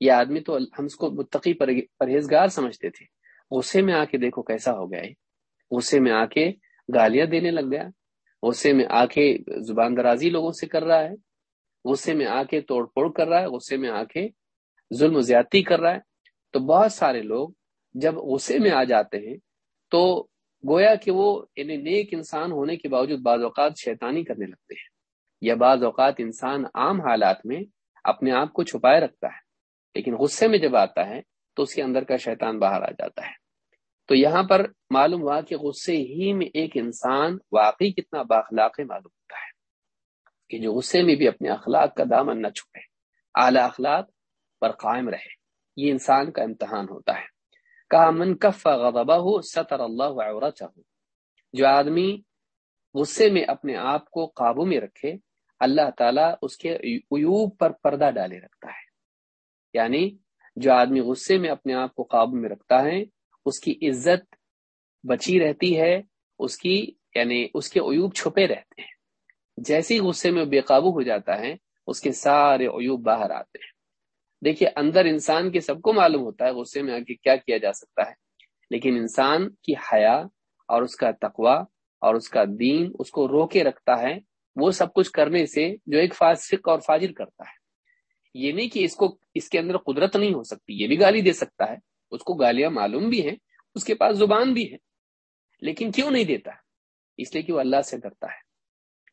یہ آدمی تو ہم اس کو متقی پرہیزگار سمجھتے تھے۔ غصے میں آ کے دیکھو کیسا ہو گیا ہے غصے میں آ کے گالیاں دینے لگ گیا۔ غصے میں آ کے زبان درازی لوگوں سے کر رہا ہے۔ غصے میں آ کے توڑ پھوڑ کر رہا ہے۔ غصے میں آ کے ظلم و زیادتی کر رہا ہے۔ تو بہت سارے لوگ جب غصے میں آ جاتے ہیں تو گویا کہ وہ انہیں نیک انسان ہونے کے باوجود بعض اوقات شیطانی کرنے لگتے ہیں یا بعض اوقات انسان عام حالات میں اپنے آپ کو چھپائے رکھتا ہے۔ لیکن غصے میں جب آتا ہے تو اس کے اندر کا شیطان باہر آ جاتا ہے۔ تو یہاں پر معلوم ہوا کہ غصے ہی میں ایک انسان واقعی کتنا باخلاق معلوم ہوتا ہے کہ جو غصے میں بھی اپنے اخلاق کا دامن نہ چھپے، اعلی اخلاق پر قائم رہے، یہ انسان کا امتحان ہوتا ہے۔ کہا، من کف غضبہ سطر اللہ عورت جو آدمی غصے میں اپنے آپ کو قابو میں رکھے، اللہ تعالیٰ اس کے عیوب پر پردہ ڈالے رکھتا ہے۔ یعنی جو آدمی غصے میں اپنے آپ کو قابو میں رکھتا ہے اس کی عزت بچی رہتی ہے، اس کی یعنی اس کے عیوب چھپے رہتے ہیں۔ جیسے ہی غصے میں بے قابو ہو جاتا ہے، اس کے سارے عیوب باہر آتے ہیں۔ دیکھیے، اندر انسان کے سب کو معلوم ہوتا ہے غصے میں آ کے کیا کیا جا سکتا ہے۔ لیکن انسان کی حیا اور اس کا تقوا اور اس کا دین اس کو روکے رکھتا ہے، وہ سب کچھ کرنے سے جو ایک فاسق اور فاجر کرتا ہے۔ یہ نہیں کہ اس کو، اس کے اندر قدرت نہیں ہو سکتی، یہ بھی گالی دے سکتا ہے۔ اس کو گالیاں معلوم بھی ہیں، اس کے پاس زبان بھی ہے، لیکن کیوں نہیں دیتا؟ اس لیے کہ وہ اللہ سے ڈرتا ہے،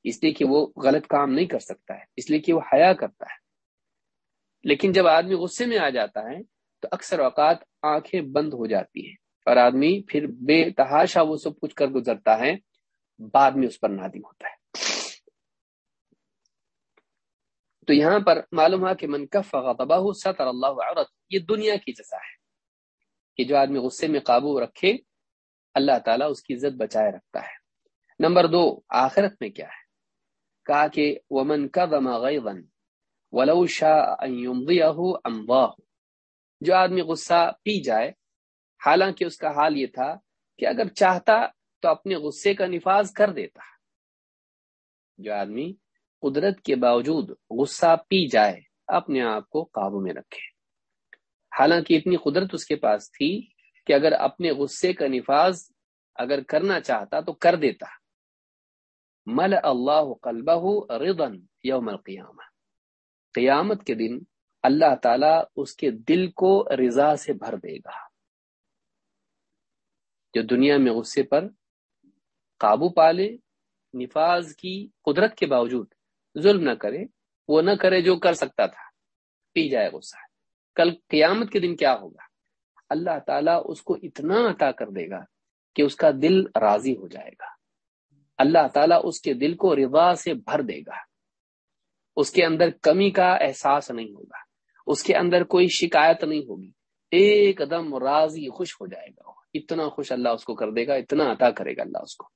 اس لیے کہ وہ غلط کام نہیں کر سکتا ہے، اس لیے کہ وہ حیا کرتا ہے۔ لیکن جب آدمی غصے میں آ جاتا ہے، تو اکثر اوقات آنکھیں بند ہو جاتی ہیں اور آدمی پھر بے تحاشا وہ سب کچھ کر گزرتا ہے، بعد میں اس پر نادم ہوتا ہے۔ تو یہاں پر معلوم ہوا کہ من کف غضبہ ستر اللہ عورت، یہ دنیا کی جزا ہے۔ کہ جو آدمی غصے میں قابو رکھے، اللہ تعالیٰ اس کی عزت بچائے رکھتا ہے۔ نمبر دو، آخرت میں کیا ہے؟ کہا کہ ومن کظم غیظا ولو شاء ان امضاه جو آدمی غصہ پی جائے، حالانکہ اس کا حال یہ تھا کہ اگر چاہتا تو اپنے غصے کا نفاذ کر دیتا۔ جو آدمی قدرت کے باوجود غصہ پی جائے، اپنے آپ کو قابو میں رکھے۔ حالانکہ اتنی قدرت اس کے پاس تھی کہ اگر اپنے غصے کا نفاذ اگر کرنا چاہتا تو کر دیتا۔ مل اللہ قلبہ رضن یوم القیامہ۔ قیامت کے دن اللہ تعالی اس کے دل کو رضا سے بھر دے گا۔ جو دنیا میں غصے پر قابو پالے، نفاذ کی قدرت کے باوجود ظلم نہ کرے، وہ نہ کرے جو کر سکتا تھا۔ پی جائے غصہ۔ کل قیامت کے دن کیا ہوگا؟ اللہ تعالیٰ اس کو اتنا عطا کر دے گا کہ اس کا دل راضی ہو جائے گا۔ اللہ تعالیٰ اس کے دل کو رضا سے بھر دے گا۔ اس کے اندر کمی کا احساس نہیں ہوگا۔ اس کے اندر کوئی شکایت نہیں ہوگی۔ ایک دم راضی خوش ہو جائے گا۔ اتنا خوش اللہ اس کو کر دے گا، اتنا عطا کرے گا اللہ اس کو۔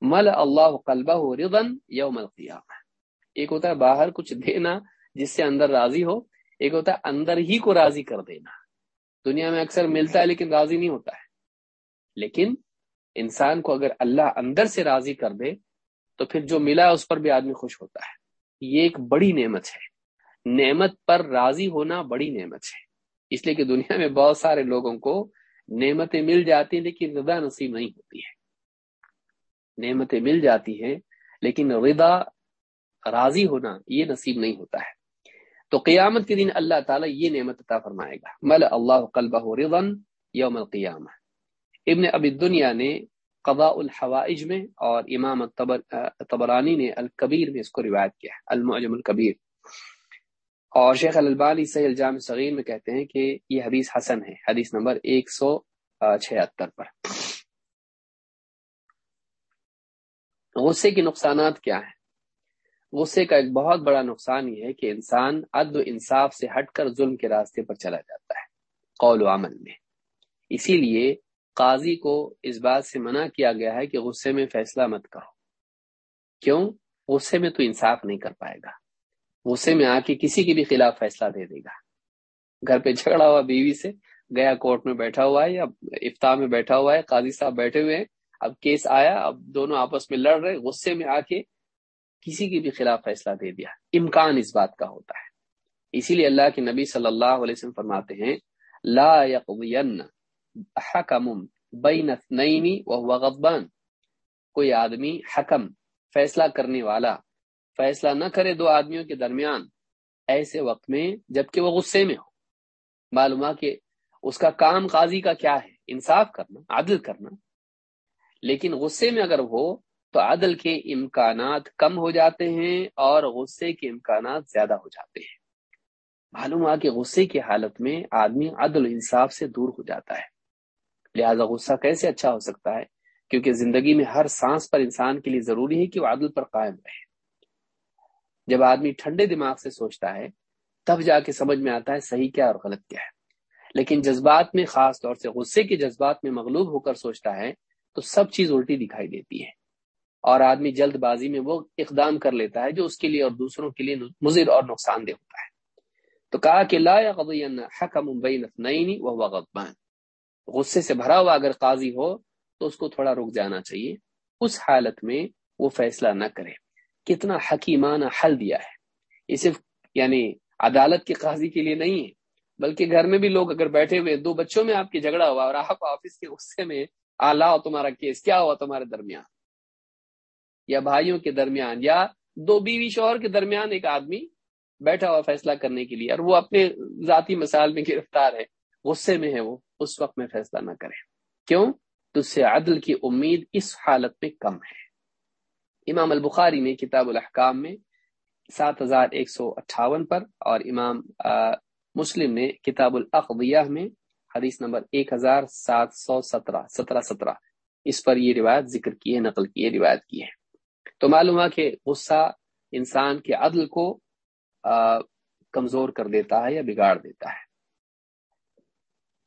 مل اللہ قلبہ رضن یوم القیامہ۔ ایک ہوتا ہے باہر کچھ دینا جس سے اندر راضی ہو ایک ہوتا ہے اندر ہی کو راضی کر دینا۔ دنیا میں اکثر ملتا ہے لیکن راضی نہیں ہوتا ہے۔ لیکن انسان کو اگر اللہ اندر سے راضی کر دے تو پھر جو ملا اس پر بھی آدمی خوش ہوتا ہے۔ یہ ایک بڑی نعمت ہے۔ نعمت پر راضی ہونا بڑی نعمت ہے۔ اس لیے کہ دنیا میں بہت سارے لوگوں کو نعمتیں مل جاتی ہیں لیکن رضا نصیب نہیں ہوتی ہے۔ نعمتیں مل جاتی ہیں لیکن رضا راضی ہونا یہ نصیب نہیں ہوتا ہے۔ تو قیامت کے دن اللہ تعالیٰ یہ نعمت عطا فرمائے گا. مل اللہ قلبہ رضن یوم القیامہ. ابن ابی دنیا نے قضاء الحوائج میں اور امام طبرانی نے الکبیر میں اس کو روایت کیا المعجم الکبیر. اور شیخ البانی سی الجام صغیر میں کہتے ہیں کہ یہ حدیث حسن ہے، حدیث نمبر ایک سو چھہتر پر. غصے کے نقصانات کیا ہیں؟ غصے کا ایک بہت بڑا نقصان یہ ہے کہ انسان عدل و انصاف سے ہٹ کر ظلم کے راستے پر چلا جاتا ہے، قول و عمل میں۔ اسی لیے قاضی کو اس بات سے منع کیا گیا ہے کہ غصے میں فیصلہ مت کرو۔ کیوں؟ غصے میں تو انصاف نہیں کر پائے گا۔ غصے میں آ کے کسی کے بھی خلاف فیصلہ دے دے گا۔ گھر پہ جھگڑا ہوا بیوی سے گیا کورٹ میں بیٹھا ہوا ہے یا افطار میں بیٹھا ہوا ہے، قاضی صاحب بیٹھے ہوئے ہیں۔ اب کیس آیا، اب دونوں آپس میں لڑ رہے، غصے میں آ کے کسی کے بھی خلاف فیصلہ دے دیا۔ امکان اس بات کا ہوتا ہے۔ اسی لیے اللہ کے نبی صلی اللہ علیہ وسلم فرماتے ہیں، لا حکم بین اثنین وهو غضبان۔ کوئی آدمی حکم، فیصلہ کرنے والا فیصلہ نہ کرے دو آدمیوں کے درمیان، ایسے وقت میں جبکہ وہ غصے میں ہو۔ معلوم کہ اس کا کام قاضی کا کیا ہے؟ انصاف کرنا، عدل کرنا۔ لیکن غصے میں اگر ہو تو عدل کے امکانات کم ہو جاتے ہیں اور غصے کے امکانات زیادہ ہو جاتے ہیں۔ معلوم ہوا کہ غصے کی حالت میں آدمی عدل انصاف سے دور ہو جاتا ہے۔ لہذا غصہ کیسے اچھا ہو سکتا ہے؟ کیونکہ زندگی میں ہر سانس پر انسان کے لیے ضروری ہے کہ وہ عدل پر قائم رہے۔ جب آدمی ٹھنڈے دماغ سے سوچتا ہے، تب جا کے سمجھ میں آتا ہے صحیح کیا اور غلط کیا ہے۔ لیکن جذبات میں خاص طور سے غصے کے جذبات میں مغلوب ہو کر سوچتا ہے، تو سب چیز الٹی دکھائی دیتی ہے۔ اور آدمی جلد بازی میں وہ اقدام کر لیتا ہے جو اس کے لیے اور دوسروں کے لیے مضر اور نقصان دہ ہوتا ہے۔ تو کہا کہ لا حکم وہ غضبان۔ غصے سے بھرا ہوا اگر قاضی ہو تو اس کو تھوڑا رک جانا چاہیے۔ اس حالت میں وہ فیصلہ نہ کرے۔ کتنا حکیمانہ حل دیا ہے۔ یہ صرف یعنی عدالت کے قاضی کے لیے نہیں ہے، بلکہ گھر میں بھی لوگ اگر بیٹھے ہوئے، دو بچوں میں آپ کی جھگڑا ہوا اور آپ آفس کے غصے میں آ تمہارا کیس، کیا ہوا تمہارے درمیان؟ یا بھائیوں کے درمیان یا دو بیوی شوہر کے درمیان ایک آدمی بیٹھا ہوا فیصلہ کرنے کے لیے اور وہ اپنے ذاتی مسائل میں گرفتار ہے، غصے میں ہے وہ، اس وقت میں فیصلہ نہ کرے۔ کیوں؟ تو اس سے عدل کی امید اس حالت میں کم ہے۔ امام البخاری نے کتاب الحکام میں سات ہزار ایک سو اٹھاون پر اور امام مسلم نے کتاب العقیہ میں حدیث نمبر ایک ہزار سات سو سترہ سترہ سترہ۔ اس پر یہ روایت ذکر کی ہے، نقل کی ہے، روایت کی ہے۔ تو معلوم ہے کہ غصہ انسان کے عدل کو کمزور کر دیتا ہے یا بگاڑ دیتا ہے۔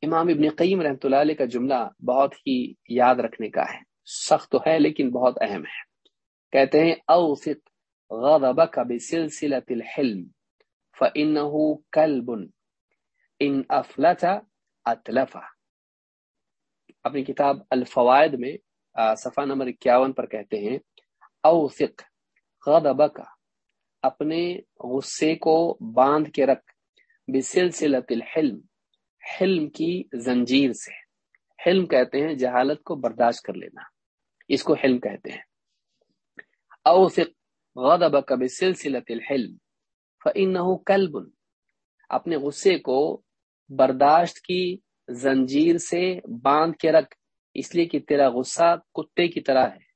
امام ابن قیم رحمۃ اللہ علیہ کا جملہ بہت ہی یاد رکھنے کا ہے۔ سخت تو ہے لیکن بہت اہم ہے۔ کہتے ہیں اوفق غضبك بسلسلة الحلم فإنه كلب ان افلت اتلفا اپنی کتاب الفوائد میں صفحہ نمبر اکیاون پر کہتے ہیں اوثق غضبك اپنے غصے کو باندھ کے رکھ بسلسلة الحلم، حلم کی زنجیر سے۔ حلم کہتے ہیں جہالت کو برداشت کر لینا، اس کو حلم کہتے ہیں۔ اوثق غضبك بسلسلة الحلم فإنه كلب اپنے غصے کو برداشت کی زنجیر سے باندھ کے رکھ، اس لیے کہ تیرا غصہ کتے کی طرح ہے۔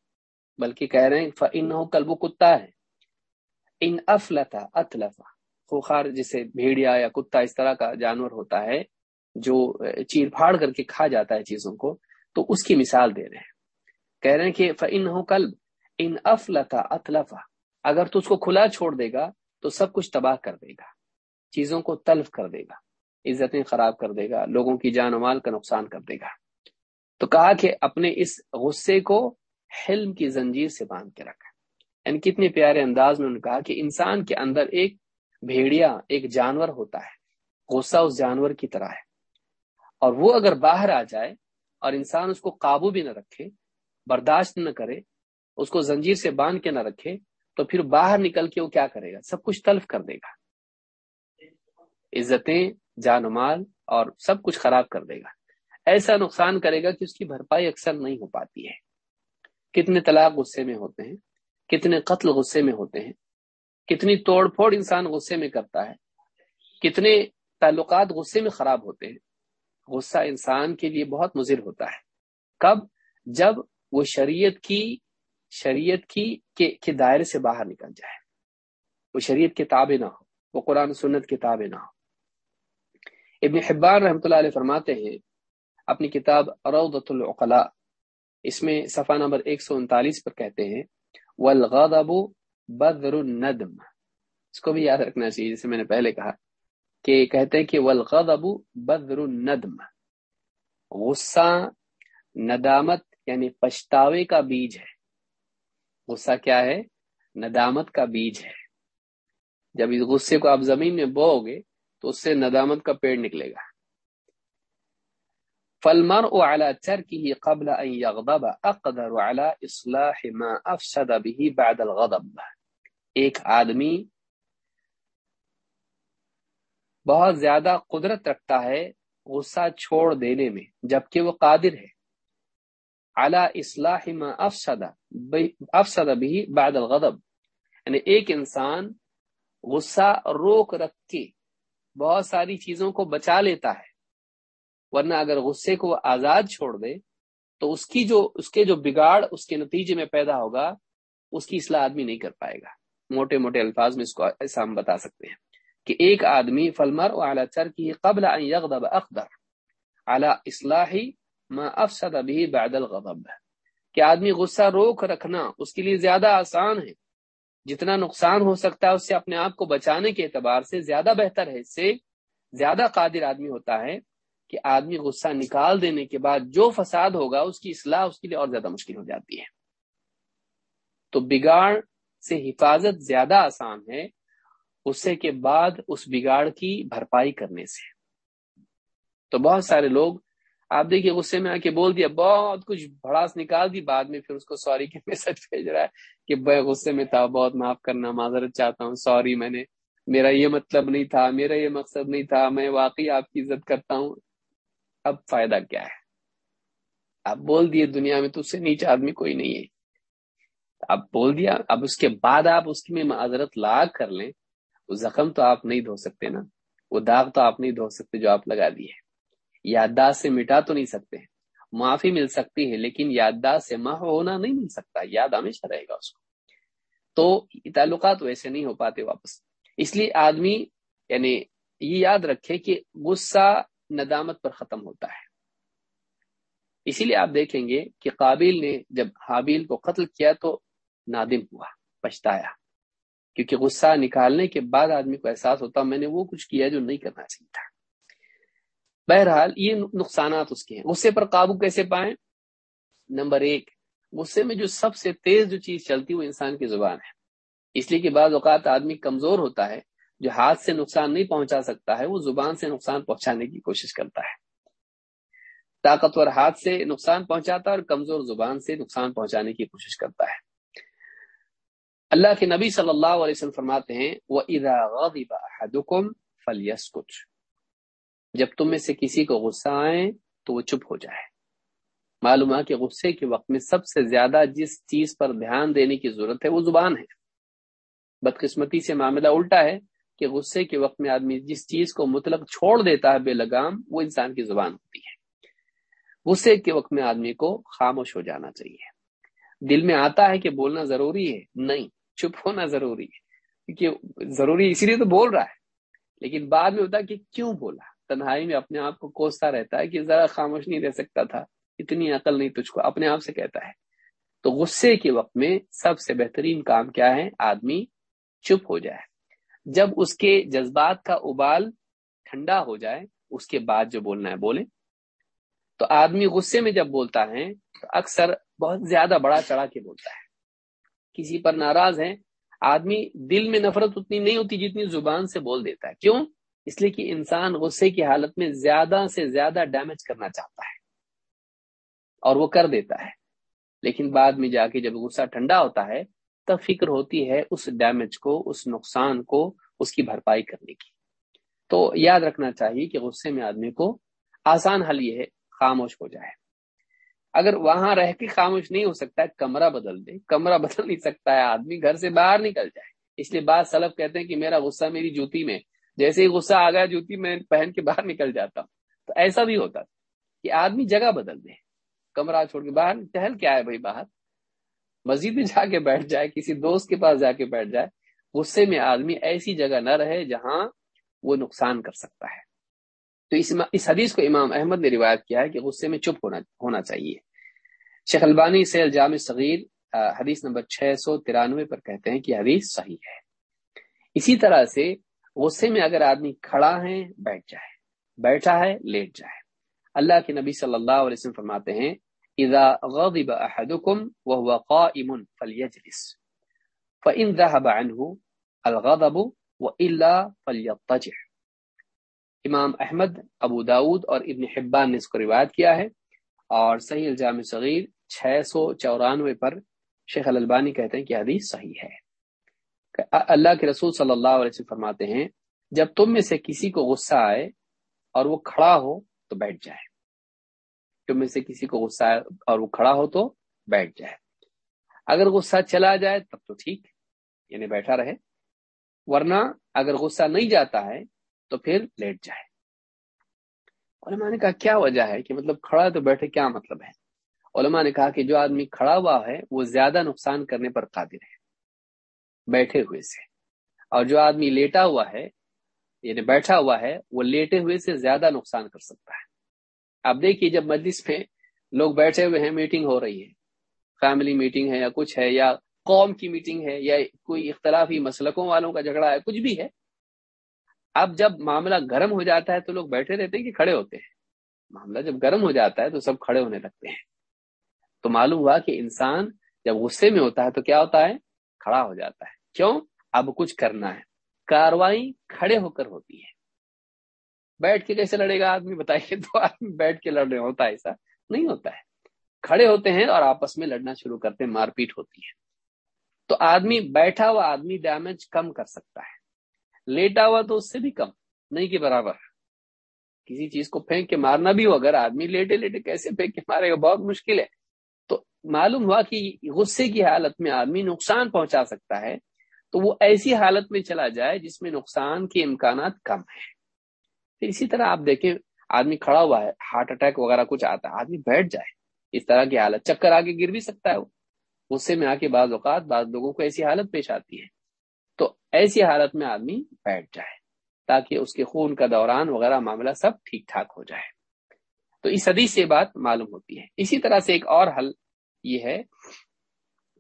بلکہ کہہ رہے ہیں، فَإِنَّهُ کلب کتا ہے۔ ان افلتا اتلفا خوخار جسے بھیڑیا یا کتا اس طرح کا جانور ہوتا ہے، جو چیر پھاڑ کر کے کھا جاتا ہے چیزوں کو، تو اس کی مثال دے رہے ہیں۔ کہہ رہے ہیں کہ فَإِنَّهُ کلب ان افلتا اتلفا اگر تو اس کو کھلا چھوڑ دے گا، تو سب کچھ تباہ کر دے گا۔ چیزوں کو تلف کر دے گا۔ عزتیں خراب کر دے گا۔ لوگوں کی جان و مال کا نقصان کر دے گا۔ تو کہا کہ اپنے اس غصے کو حلم کی زنجیر سے باندھ کے رکھا یعنی کتنے پیارے انداز میں انہوں نے کہا کہ انسان کے اندر ایک بھیڑیا، ایک جانور ہوتا ہے۔ غصہ اس جانور کی طرح ہے۔ اور وہ اگر باہر آ جائے اور انسان اس کو قابو بھی نہ رکھے، برداشت نہ کرے، اس کو زنجیر سے باندھ کے نہ رکھے، تو پھر باہر نکل کے وہ کیا کرے گا؟ سب کچھ تلف کر دے گا۔ عزتیں، جان و مال اور سب کچھ خراب کر دے گا۔ ایسا نقصان کرے گا کہ اس کی بھرپائی اکثر نہیں ہو پاتی ہے۔ کتنے طلاق غصے میں ہوتے ہیں، کتنے قتل غصے میں ہوتے ہیں، کتنی توڑ پھوڑ انسان غصے میں کرتا ہے، کتنے تعلقات غصے میں خراب ہوتے ہیں۔ غصہ انسان کے لیے بہت مضر ہوتا ہے۔ کب؟ جب وہ شریعت کی شریعت کی کے دائرے سے باہر نکل جائے۔ وہ شریعت کتابیں نہ ہو، وہ قرآن سنت کتابیں نہ ہو۔ ابن حبان رحمۃ اللہ علیہ فرماتے ہیں، اپنی کتاب روضۃ العقلاء اس میں صفحہ نمبر ایک سو انتالیس پر کہتے ہیں، والغضب بدر الندم۔ اس کو بھی یاد رکھنا چاہیے جیسے میں نے پہلے کہا کہ کہتے ہیں کہ والغضب بدر الندم۔ غصہ، ندامت یعنی پچھتاوے کا بیج ہے۔ غصہ کیا ہے؟ ندامت کا بیج ہے۔ جب اس غصے کو آپ زمین میں بو گے تو اس سے ندامت کا پیڑ نکلے گا۔ فلمر تركه قبل ان يغضب اقدر على اصلاح ما افسد به بعد الغضب. ایک آدمی بہت زیادہ قدرت رکھتا ہے غصہ چھوڑ دینے میں، جبکہ وہ قادر ہے۔ اعلی اصلاح ما افسد افسد به بعد الغضب۔ یعنی ایک انسان غصہ روک رکھ کے بہت ساری چیزوں کو بچا لیتا ہے۔ ورنہ اگر غصے کو آزاد چھوڑ دے، تو اس کی جو، اس کے جو بگاڑ، اس کے نتیجے میں پیدا ہوگا، اس کی اصلاح آدمی نہیں کر پائے گا۔ موٹے موٹے الفاظ میں اس کو ایسا ہم بتا سکتے ہیں کہ ایک آدمی فلمر اعلی چر کی قبل ان يغضب اقدر اعلی اصلاحی ما افسد به بعد الغضب۔ کہ آدمی غصہ روک رکھنا اس کے لیے زیادہ آسان ہے۔ جتنا نقصان ہو سکتا ہے، اس سے اپنے آپ کو بچانے کے اعتبار سے زیادہ بہتر ہے اس سے زیادہ قادر آدمی ہوتا ہے۔ کہ آدمی غصہ نکال دینے کے بعد جو فساد ہوگا، اس کی اصلاح اس کے لیے اور زیادہ مشکل ہو جاتی ہے۔ تو بگاڑ سے حفاظت زیادہ آسان ہے غصے کے بعد اس بگاڑ کی بھرپائی کرنے سے۔ تو بہت سارے لوگ، آپ دیکھیے غصے میں آ کے بول دیا، بہت کچھ بڑاس نکال دی، بعد میں پھر اس کو سوری کے میسج بھیج رہا ہے کہ بے غصے میں تھا، بہت معاف کرنا، معذرت چاہتا ہوں، سوری میں نے، میرا یہ مطلب نہیں تھا، میرا یہ مقصد نہیں تھا، میں واقعی آپ کی عزت کرتا ہوں۔ اب فائدہ کیا ہے؟ اب بول دیے دنیا میں تو اس سے نیچے آدمی کوئی نہیں ہے۔ اب بول دیا، اب اس کے بعد آپ اس کی میں معذرت لاگ کر لیں، وہ زخم تو آپ نہیں دھو سکتے نا۔ وہ داغ تو آپ نہیں دھو سکتے جو آپ لگا دیے۔ یادداشت سے مٹا تو نہیں سکتے۔ معافی مل سکتی ہے، لیکن یادداشت سے ماہ ہونا نہیں مل سکتا۔ یاد ہمیشہ رہے گا اس کو۔ تو تعلقات ویسے نہیں ہو پاتے واپس۔ اس لیے آدمی یعنی یہ یاد رکھے کہ غصہ ندامت پر ختم ہوتا ہے۔ اسی لیے آپ دیکھیں گے کہ قابل نے جب حابیل کو قتل کیا تو نادم ہوا، پچھتایا۔ کیونکہ غصہ نکالنے کے بعد آدمی کو احساس ہوتا، میں نے وہ کچھ کیا جو نہیں کرنا چاہیے تھا۔ بہرحال یہ نقصانات اس کے ہیں۔ غصے پر قابو کیسے پائیں؟ نمبر ایک، غصے میں جو سب سے تیز جو چیز چلتی وہ انسان کی زبان ہے۔ اس لیے کہ بعض اوقات آدمی کمزور ہوتا ہے جو ہاتھ سے نقصان نہیں پہنچا سکتا ہے، وہ زبان سے نقصان پہنچانے کی کوشش کرتا ہے۔ طاقتور ہاتھ سے نقصان پہنچاتا ہے اور کمزور زبان سے نقصان پہنچانے کی کوشش کرتا ہے۔ اللہ کے نبی صلی اللہ علیہ وسلم فرماتے ہیں وہ ادا غم فلیس کچھ جب تم میں سے کسی کو غصہ آئے تو وہ چپ ہو جائے۔ معلوم ہے کہ غصے کے وقت میں سب سے زیادہ جس چیز پر دھیان دینے کی ضرورت ہے وہ زبان ہے۔ بدقسمتی سے معاملہ الٹا ہے۔ کہ غصے کے وقت میں آدمی جس چیز کو مطلق چھوڑ دیتا ہے بے لگام، وہ انسان کی زبان ہوتی ہے۔ غصے کے وقت میں آدمی کو خاموش ہو جانا چاہیے۔ دل میں آتا ہے کہ بولنا ضروری ہے۔ نہیں، چپ ہونا ضروری ہے۔ کیونکہ ضروری اسی لیے تو بول رہا ہے۔ لیکن بعد میں ہوتا ہے کہ کیوں بولا؟ تنہائی میں اپنے آپ کو کوستا رہتا ہے کہ ذرا خاموش نہیں رہ سکتا تھا۔ اتنی عقل نہیں تجھ کو، اپنے آپ سے کہتا ہے۔ تو غصے کے وقت میں سب سے بہترین کام کیا ہے؟ آدمی چپ ہو جائے۔ جب اس کے جذبات کا ابال ٹھنڈا ہو جائے، اس کے بعد جو بولنا ہے بولے تو آدمی غصے میں جب بولتا ہے، تو اکثر بہت زیادہ بڑا چڑھا کے بولتا ہے۔ کسی پر ناراض ہے، آدمی دل میں نفرت اتنی نہیں ہوتی جتنی زبان سے بول دیتا ہے۔ کیوں؟ اس لیے کہ انسان غصے کی حالت میں زیادہ سے زیادہ ڈیمیج کرنا چاہتا ہے۔ اور وہ کر دیتا ہے۔ لیکن بعد میں جا کے جب غصہ ٹھنڈا ہوتا ہے تب فکر ہوتی ہے اس ڈیمیج کو، اس نقصان کو، اس کی بھرپائی کرنے کی۔ تو یاد رکھنا چاہیے کہ غصے میں آدمی کو آسان حل یہ ہے، خاموش ہو جائے۔ اگر وہاں رہ کے خاموش نہیں ہو سکتا ہے کمرہ بدل دے۔ کمرہ بدل نہیں سکتا ہے، آدمی گھر سے باہر نکل جائے۔ اس لیے بعض سلب کہتے ہیں کہ میرا غصہ میری جوتی میں، جیسے ہی غصہ آ گیا جوتی میں پہن کے باہر نکل جاتا ہوں۔ تو ایسا بھی ہوتا کہ آدمی جگہ بدل دے۔ کمرہ چھوڑ کے باہر، ٹہل کیا ہے بھائی باہر۔ مسجد میں جا کے بیٹھ جائے، کسی دوست کے پاس جا کے بیٹھ جائے، غصے میں آدمی ایسی جگہ نہ رہے جہاں وہ نقصان کر سکتا ہے۔ تو اس اس حدیث کو امام احمد نے روایت کیا ہے کہ غصے میں چپ ہونا ہونا چاہیے۔ شیخ البانی سے الجام صغیر حدیث نمبر چھ سو ترانوے پر کہتے ہیں کہ حدیث صحیح ہے۔ اسی طرح سے غصے میں اگر آدمی کھڑا ہے، بیٹھ جائے، بیٹھا ہے، لیٹ جائے۔ اللہ کے نبی صلی اللہ علیہ وسلم فرماتے ہیں اذا غضب احدكم وهو قائم فليجلس. فان ذهب عنه الغضب والا فليضطجع. امام احمد، ابو داود اور ابن حبان نے اس کو روایت کیا ہے اور صحیح الجامع صغیر چھ سو چورانوے پر شیخ الالبانی کہتے ہیں کہ حدیث صحیح ہے۔ اللہ کے رسول صلی اللہ علیہ وسلم فرماتے ہیں، جب تم میں سے کسی کو غصہ آئے اور وہ کھڑا ہو تو بیٹھ جائے۔ تم میں سے کسی کو غصہ اور وہ کھڑا ہو تو بیٹھ جائے۔ اگر غصہ چلا جائے تب تو ٹھیک یعنی بیٹھا رہے۔ ورنہ اگر غصہ نہیں جاتا ہے تو پھر لیٹ جائے۔ علماء نے کہا، کیا وجہ ہے کہ مطلب کھڑا تو بیٹھے کیا مطلب ہے؟ علماء نے کہا کہ جو آدمی کھڑا ہوا ہے وہ زیادہ نقصان کرنے پر قادر ہے، بیٹھے ہوئے سے۔ اور جو آدمی لیٹا ہوا ہے یعنی بیٹھا ہوا ہے، وہ لیٹے ہوئے سے زیادہ نقصان کر سکتا ہے۔ اب دیکھیے جب مجلس میں لوگ بیٹھے ہوئے ہیں میٹنگ ہو رہی ہے۔ فیملی میٹنگ ہے یا کچھ ہے، یا قوم کی میٹنگ ہے، یا کوئی اختلافی مسلکوں والوں کا جھگڑا ہے، کچھ بھی ہے۔ اب جب معاملہ گرم ہو جاتا ہے تو لوگ بیٹھے رہتے ہیں کہ کھڑے ہوتے ہیں۔ معاملہ جب گرم ہو جاتا ہے تو سب کھڑے ہونے لگتے ہیں۔ تو معلوم ہوا کہ انسان جب غصے میں ہوتا ہے تو کیا ہوتا ہے؟ کھڑا ہو جاتا ہے۔ کیوں؟ اب کچھ کرنا ہے۔ کاروائی کھڑے ہو کر ہوتی ہے۔ بیٹھ کے کیسے لڑے گا آدمی، بتائیے تو آدمی بیٹھ کے لڑ رہے ہوتا ہے ایسا؟ نہیں ہوتا ہے۔ کھڑے ہوتے ہیں اور آپس میں لڑنا شروع کرتے ہیں، مار پیٹ ہوتی ہے تو آدمی بیٹھا ہوا آدمی ڈیمیج کم کر سکتا ہے۔ لیٹا ہوا تو اس سے بھی کم، نہیں کہ برابر۔ کسی چیز کو پھینک کے مارنا بھی ہو، اگر آدمی لیٹے لیٹے کیسے پھینک کے مارے گا؟ بہت مشکل ہے۔ تو معلوم ہوا کہ غصے کی حالت میں آدمی نقصان پہنچا سکتا ہے، تو وہ ایسی حالت میں چلا جائے جس میں نقصان کے امکانات کم ہیں۔ پھر اسی طرح آپ دیکھیں، آدمی کھڑا ہوا ہے، ہارٹ اٹیک وغیرہ کچھ آتا ہے، آدمی بیٹھ جائے۔ اس طرح کی حالت، چکر آگے گر بھی سکتا ہے وہ۔ غصے میں آ کے بعض اوقات بعض لوگوں کو ایسی حالت پیش آتی ہے۔ تو ایسی حالت میں آدمی بیٹھ جائے، تاکہ اس کے خون کا دوران وغیرہ معاملہ سب ٹھیک ٹھاک ہو جائے۔ تو اس حدیث سے بات معلوم ہوتی ہے۔ اسی طرح سے ایک اور حل یہ ہے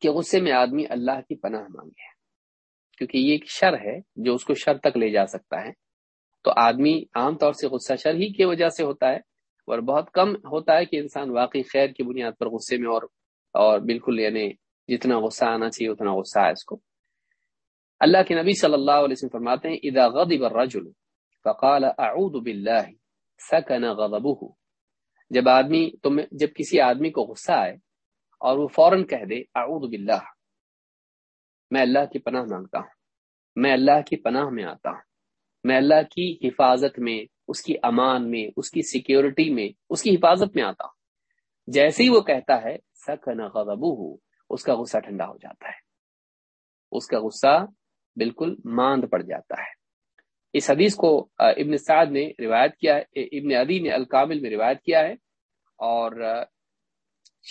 کہ غصے میں آدمی اللہ کی پناہ مانگے۔ کیونکہ یہ ایک شر ہے جو اس کو شر تک لے جا سکتا ہے۔ تو آدمی عام طور سے غصہ شر ہی کی وجہ سے ہوتا ہے اور بہت کم ہوتا ہے کہ انسان واقعی خیر کی بنیاد پر غصے میں اور اور بالکل یعنی جتنا غصہ آنا چاہیے اتنا غصہ ہے اس کو۔ اللہ کے نبی صلی اللہ علیہ وسلم فرماتے ہیں، اذا غضب الرجل فقال اعوذ باللہ، سکن غضبه۔ جب آدمی، تم، جب کسی آدمی کو غصہ آئے اور وہ فوراً کہہ دے، اعوذ باللہ، میں اللہ کی پناہ مانگتا ہوں، میں اللہ کی پناہ میں آتا ہوں۔ میں اللہ کی حفاظت میں، اس کی امان میں، اس کی سیکیورٹی میں، اس کی حفاظت میں آتا ہوں۔ جیسے ہی وہ کہتا ہے سکن غضبه، اس کا غصہ ٹھنڈا ہو جاتا ہے۔ اس کا غصہ بالکل ماند پڑ جاتا ہے۔ اس حدیث کو ابن سعد نے روایت کیا ہے ابن عدی نے الکامل میں روایت کیا ہے۔ اور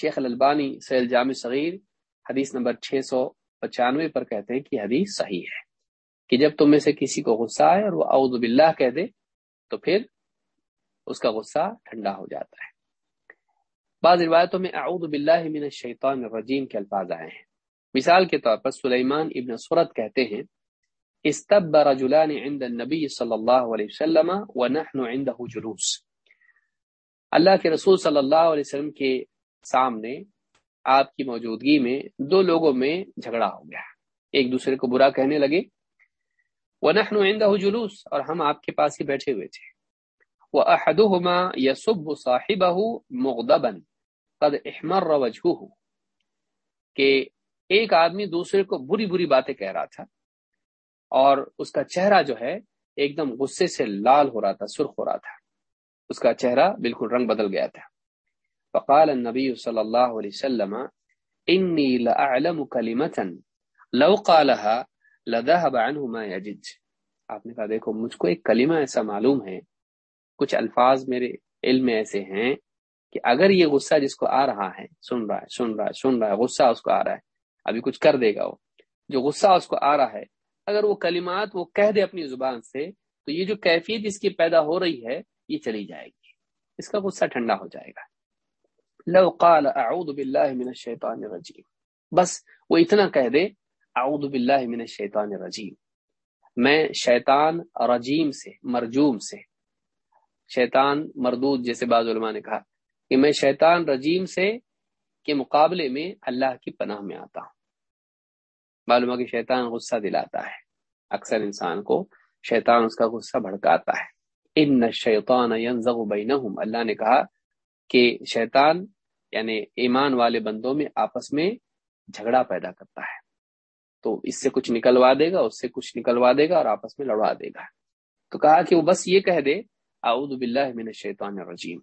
شیخ الالبانی سیل جامع صغیر، حدیث نمبر چھ سو پچانوے پر کہتے ہیں کہ حدیث صحیح ہے۔ کہ جب تم میں سے کسی کو غصہ آئے اور وہ اعوذ باللہ کہہ دے، تو پھر اس کا غصہ ٹھنڈا ہو جاتا ہے۔ بعض روایتوں میں اعوذ باللہ من الشیطان الرجیم کے الفاظ آئے ہیں۔ مثال کے طور پر سلیمان ابن سورت کہتے ہیں استب رجلان عند النبی صلی اللہ علیہ وسلم ونحن عنده جلوس. اللہ کے رسول صلی اللہ علیہ وسلم کے سامنے آپ کی موجودگی میں دو لوگوں میں جھگڑا ہو گیا۔ ایک دوسرے کو برا کہنے لگے ونحن عنده جلوس، اور ہم آپ کے پاس ہی بیٹھے ہوئے تھے۔ وَأَحَدُهُمَا يَسُبُّ صَاحِبَهُ مُغْضَبًا، قَدْ احمر وجهه۔ کہ ایک آدمی دوسرے کو بری بری باتیں کہہ رہا تھا، اور اس کا چہرہ جو ہے ایک دم غصے سے لال ہو رہا تھا، سرخ ہو رہا تھا۔ اس کا چہرہ بالکل رنگ بدل گیا تھا۔ فقال النبي صلى الله عليه وسلم انی لأعلم كلمة لو قالها لذهب عنه ما يجد۔ آپ نے کہا، دیکھو، مجھ کو ایک کلمہ ایسا معلوم ہے، کچھ الفاظ میرے علم میں ایسے ہیں کہ اگر یہ غصہ جس کو آ رہا ہے، سن رہا ہے، سن رہا ہے، سن رہا ہے، غصہ اس کو آ رہا ہے، ابھی کچھ کر دے گا وہ۔ جو غصہ اس کو آ رہا ہے، اگر وہ کلمات وہ کہہ دے اپنی زبان سے، تو یہ جو کیفیت اس کی پیدا ہو رہی ہے، یہ چلی جائے گی۔ اس کا غصہ ٹھنڈا ہو جائے گا۔ لو قال اعوذ باللہ من الشیطان الرجیم۔ بس وہ اتنا کہہ دے اعوذ باللہ من الشیطان الرجیم۔ میں شیطان رجیم سے، مرجوم سے، شیطان مردود جیسے بعض علماء نے کہا کہ میں شیطان رجیم سے کے مقابلے میں اللہ کی پناہ میں آتا ہوں۔ معلوم کہ شیطان غصہ دلاتا ہے۔ اکثر انسان کو شیطان اس کا غصہ بھڑکاتا ہے۔ ان شیطان ينزغ بینہم۔ اللہ نے کہا کہ شیطان یعنی ایمان والے بندوں میں آپس میں جھگڑا پیدا کرتا ہے۔ تو اس سے کچھ نکلوا دے گا، اس سے کچھ نکلوا دے گا اور آپس میں لڑوا دے گا۔ تو کہا کہ وہ بس یہ کہہ دے، اعوذ باللہ من الشیطان الرجیم۔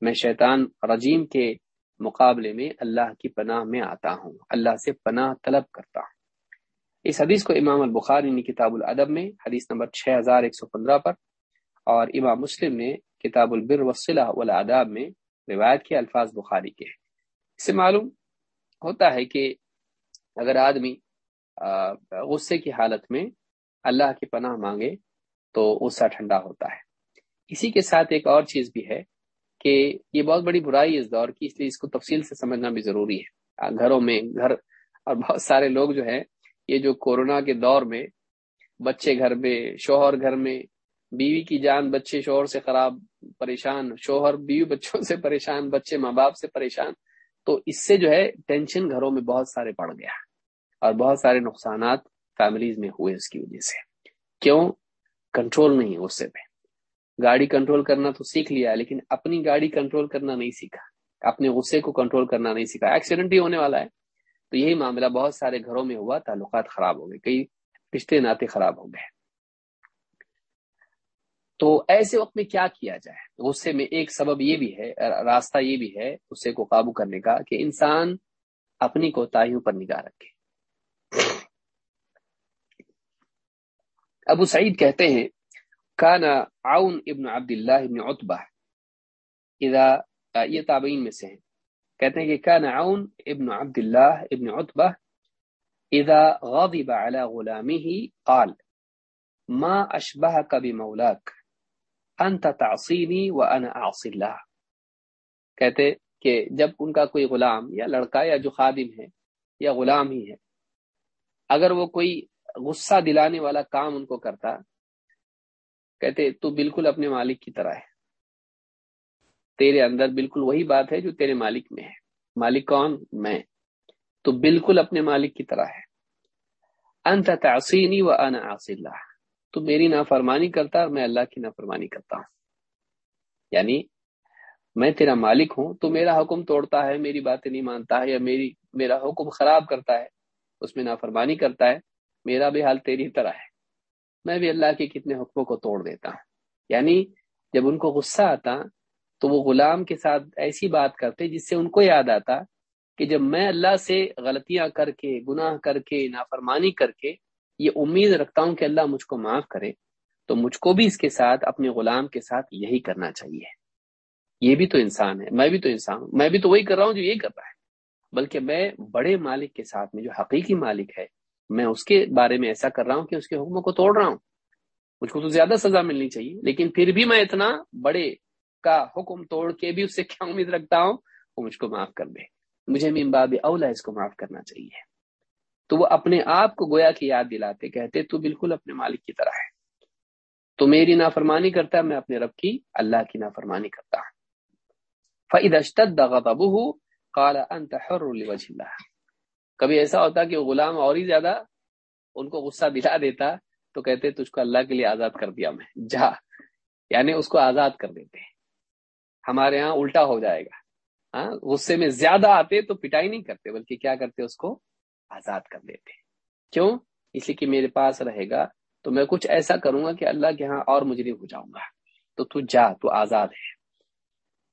میں شیطان رجیم کے مقابلے میں اللہ کی پناہ میں آتا ہوں، اللہ سے پناہ طلب کرتا ہوں۔ اس حدیث کو امام البخاری نے کتاب الادب میں، حدیث نمبر 6115 پر، اور امام مسلم نے کتاب البر وصلہ والآداب میں روایت کے الفاظ بخاری کے۔ اس سے معلوم ہوتا ہے کہ اگر آدمی غصے کی حالت میں اللہ کی پناہ مانگے تو غصہ ٹھنڈا ہوتا ہے۔ اسی کے ساتھ ایک اور چیز بھی ہے کہ یہ بہت بڑی برائی ہے اس دور کی، اس لیے اس کو تفصیل سے سمجھنا بھی ضروری ہے۔ گھروں میں، گھر، اور بہت سارے لوگ جو ہیں، یہ جو کورونا کے دور میں بچے گھر میں، شوہر گھر میں، بیوی کی جان بچے شوہر سے خراب، پریشان، شوہر بیوی بچوں سے پریشان، بچے ماں باپ سے پریشان، تو اس سے جو ہے ٹینشن گھروں میں بہت سارے پڑ گیا۔ اور بہت سارے نقصانات فیملیز میں ہوئے اس کی وجہ سے۔ کیوں؟ کنٹرول نہیں غصے پہ گاڑی کنٹرول کرنا تو سیکھ لیا، لیکن اپنی گاڑی کنٹرول کرنا نہیں سیکھا۔ اپنے غصے کو کنٹرول کرنا نہیں سیکھا۔ ایکسیڈنٹ ہی ہونے والا ہے۔ تو یہی معاملہ بہت سارے گھروں میں ہوا، تعلقات خراب ہو گئے، کئی رشتے ناطے خراب ہو گئے۔ تو ایسے وقت میں کیا کیا جائے؟ غصے میں ایک سبب یہ بھی ہے، راستہ یہ بھی ہے، غصے کو قابو کرنے کا، کہ انسان اپنی کوتاہیوں پر نگاہ رکھے۔ ابو سعید کہتے ہیں، کانا عون ابن عبد اللہ ابن عطبہ اذا یہ تابعین میں سے ہیں۔ کہتے ہیں کہ کانا عون ابن عبد اللہ ابن عطبہ اذا غضب على غلامه قال، ما اشبهك بمولاك انت تعصینی و انا اعصی اللہ کہتے کہ جب ان کا کوئی غلام یا لڑکا یا جو خادم ہے یا غلام ہی ہے، اگر وہ کوئی غصہ دلانے والا کام ان کو کرتا، کہتے، تو بالکل اپنے مالک کی طرح ہے۔ تیرے اندر بالکل وہی بات ہے جو تیرے مالک میں ہے۔ مالک کون؟ میں۔ تو بالکل اپنے مالک کی طرح ہے۔ انت تعصینی و انا عاصی اللہ تو میری نافرمانی کرتا اور میں اللہ کی نافرمانی کرتا ہوں۔ یعنی میں تیرا مالک ہوں، تو میرا حکم توڑتا ہے، میری باتیں نہیں مانتا ہے یا میری، میرا حکم خراب کرتا ہے، اس میں نافرمانی کرتا ہے۔ میرا بھی حال تیری طرح ہے۔ میں بھی اللہ کے کتنے حکموں کو توڑ دیتا ہوں۔ یعنی جب ان کو غصہ آتا تو وہ غلام کے ساتھ ایسی بات کرتے جس سے ان کو یاد آتا کہ جب میں اللہ سے غلطیاں کر کے، گناہ کر کے، نافرمانی کر کے یہ امید رکھتا ہوں کہ اللہ مجھ کو معاف کرے، تو مجھ کو بھی اس کے ساتھ، اپنے غلام کے ساتھ یہی کرنا چاہیے۔ یہ بھی تو انسان ہے، میں بھی تو انسان ہوں۔ میں بھی تو وہی کر رہا ہوں جو یہی کر رہا ہے۔ بلکہ میں بڑے مالک کے ساتھ میں، جو حقیقی مالک ہے میں اس کے بارے میں ایسا کر رہا ہوں کہ اس کے حکموں کو توڑ رہا ہوں۔ مجھ کو تو زیادہ سزا ملنی چاہیے، لیکن پھر بھی میں اتنا بڑے کا حکم توڑ کے بھی اس سے کیا امید رکھتا ہوں؟ وہ مجھ کو معاف کر دے۔ مجھے ممباب اولا اس کو معاف کرنا چاہیے۔ تو وہ اپنے آپ کو گویا کی یاد دلاتے، کہتے، تو بالکل اپنے مالک کی طرح ہے۔ تو میری نافرمانی کرتا، میں اپنے رب کی، اللہ کی نافرمانی کرتا ہوں۔ فعد اشتد غضبه قال انت حر لوجه الله۔ کبھی ایسا ہوتا کہ غلام اور ہی زیادہ ان کو غصہ دلا دیتا تو کہتے تجھ کو اللہ کے لیے آزاد کر دیا میں، جا۔ یعنی اس کو آزاد کر دیتے ہمارے ہاں الٹا ہو جائے گا۔ ہاں غصے میں زیادہ آتے تو پٹائی نہیں کرتے، بلکہ کیا کرتے، اس کو آزاد کر دیتے۔ کیوں؟ اس لیے کہ میرے پاس رہے گا تو میں کچھ ایسا کروں گا کہ اللہ کے ہاں اور مجرم ہو جاؤں گا۔ تو تو جا، تو آزاد ہے۔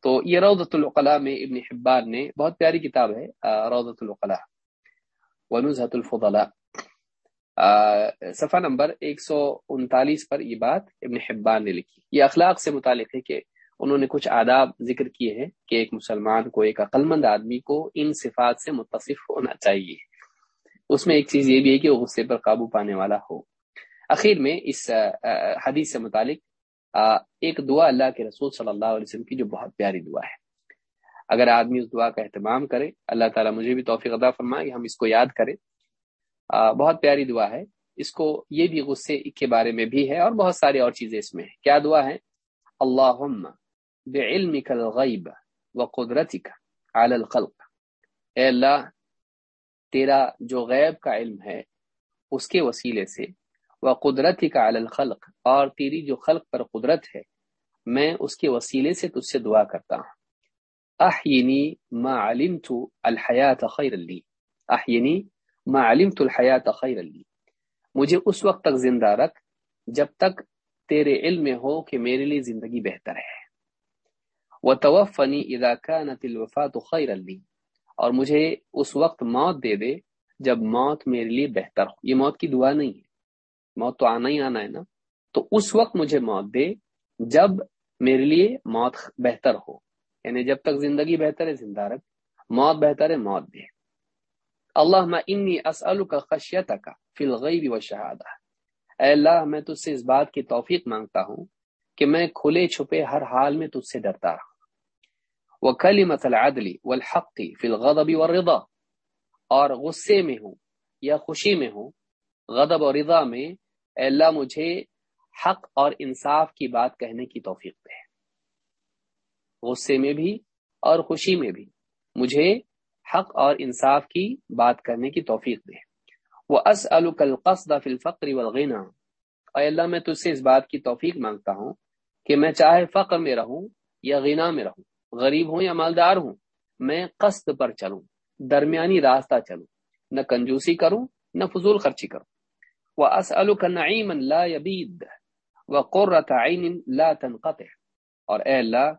تو یہ روضت القلاء میں ابن حبان نے، بہت پیاری کتاب ہے روضت القلاء ونزہت الفضلاء. صفحہ نمبر ایک سو انتالیس پر یہ بات ابن حبان نے لکھی. یہ اخلاق سے متعلق ہے کہ انہوں نے کچھ آداب ذکر کیے ہیں کہ ایک مسلمان کو، ایک عقلمند آدمی کو ان صفات سے متصف ہونا چاہیے. اس میں ایک چیز یہ بھی ہے کہ وہ غصے پر قابو پانے والا ہو. اخیر میں اس حدیث سے متعلق ایک دعا اللہ کے رسول صلی اللہ علیہ وسلم کی جو بہت پیاری دعا ہے. اگر آدمی اس دعا کا اہتمام کرے، اللہ تعالیٰ مجھے بھی توفیق ادا فرمائے کہ ہم اس کو یاد کریں۔ بہت پیاری دعا ہے۔ اس کو یہ بھی غصے کے بارے میں بھی ہے اور بہت ساری اور چیزیں اس میں ہیں۔ کیا دعا ہے؟ اللہ بعلمك الغیب و قدرتی الخلق۔ اے اللہ، تیرا جو غیب کا علم ہے، اس کے وسیلے سے۔ وہ قدرتی کا الخلق، اور تیری جو خلق پر قدرت ہے، میں اس کے وسیلے سے تجھ سے دعا کرتا ہوں۔ احینی ما علمت الحیات خیر لی احینی ما علمت الحیات خیر لی مجھے اس وقت تک زندہ رکھ جب تک تیرے علم میں ہو کہ میرے لیے زندگی بہتر ہے. وہ توفنی ادا کا نت الوفات خیر لی اور مجھے اس وقت موت دے دے جب موت میرے لیے بہتر ہو. یہ موت کی دعا نہیں ہے. موت تو آنا ہی آنا ہے نا. تو اس وقت مجھے موت دے جب میرے لیے موت بہتر ہو. یعنی جب تک زندگی بہتر ہے، زندہ رکھ۔ موت بہتر ہے، موت دے اللہ انی اسلو کا خشیت کا فی و شہادہ۔ اے اللہ، میں تجھ سے اس بات کی توفیق مانگتا ہوں کہ میں کھلے چھپے ہر حال میں تجھ سے ڈرتا رہا۔ وہ کلی مسل عدلی و الحقی فی الغضب والرضا۔ اور غصے میں ہوں یا خوشی میں ہوں، غضب اور رضا میں، اے اللہ، مجھے حق اور انصاف کی بات کہنے کی توفیق دے۔ غصے میں بھی اور خوشی میں بھی۔ مجھے حق اور انصاف کی بات کرنے کی توفیق دے۔ وہ اس القصد فی الفقر والغنا اے اللہ، میں تجھ سے اس بات کی توفیق مانگتا ہوں کہ میں چاہے فقر میں رہوں یا غنا میں رہوں، غریب ہوں یا مالدار ہوں، میں قصد پر چلوں، درمیانی راستہ چلوں، نہ کنجوسی کروں، نہ فضول خرچی کروں۔ وأسألك نعيما لا يبيد وقرة عين لا تنقطع۔ اور اے اللہ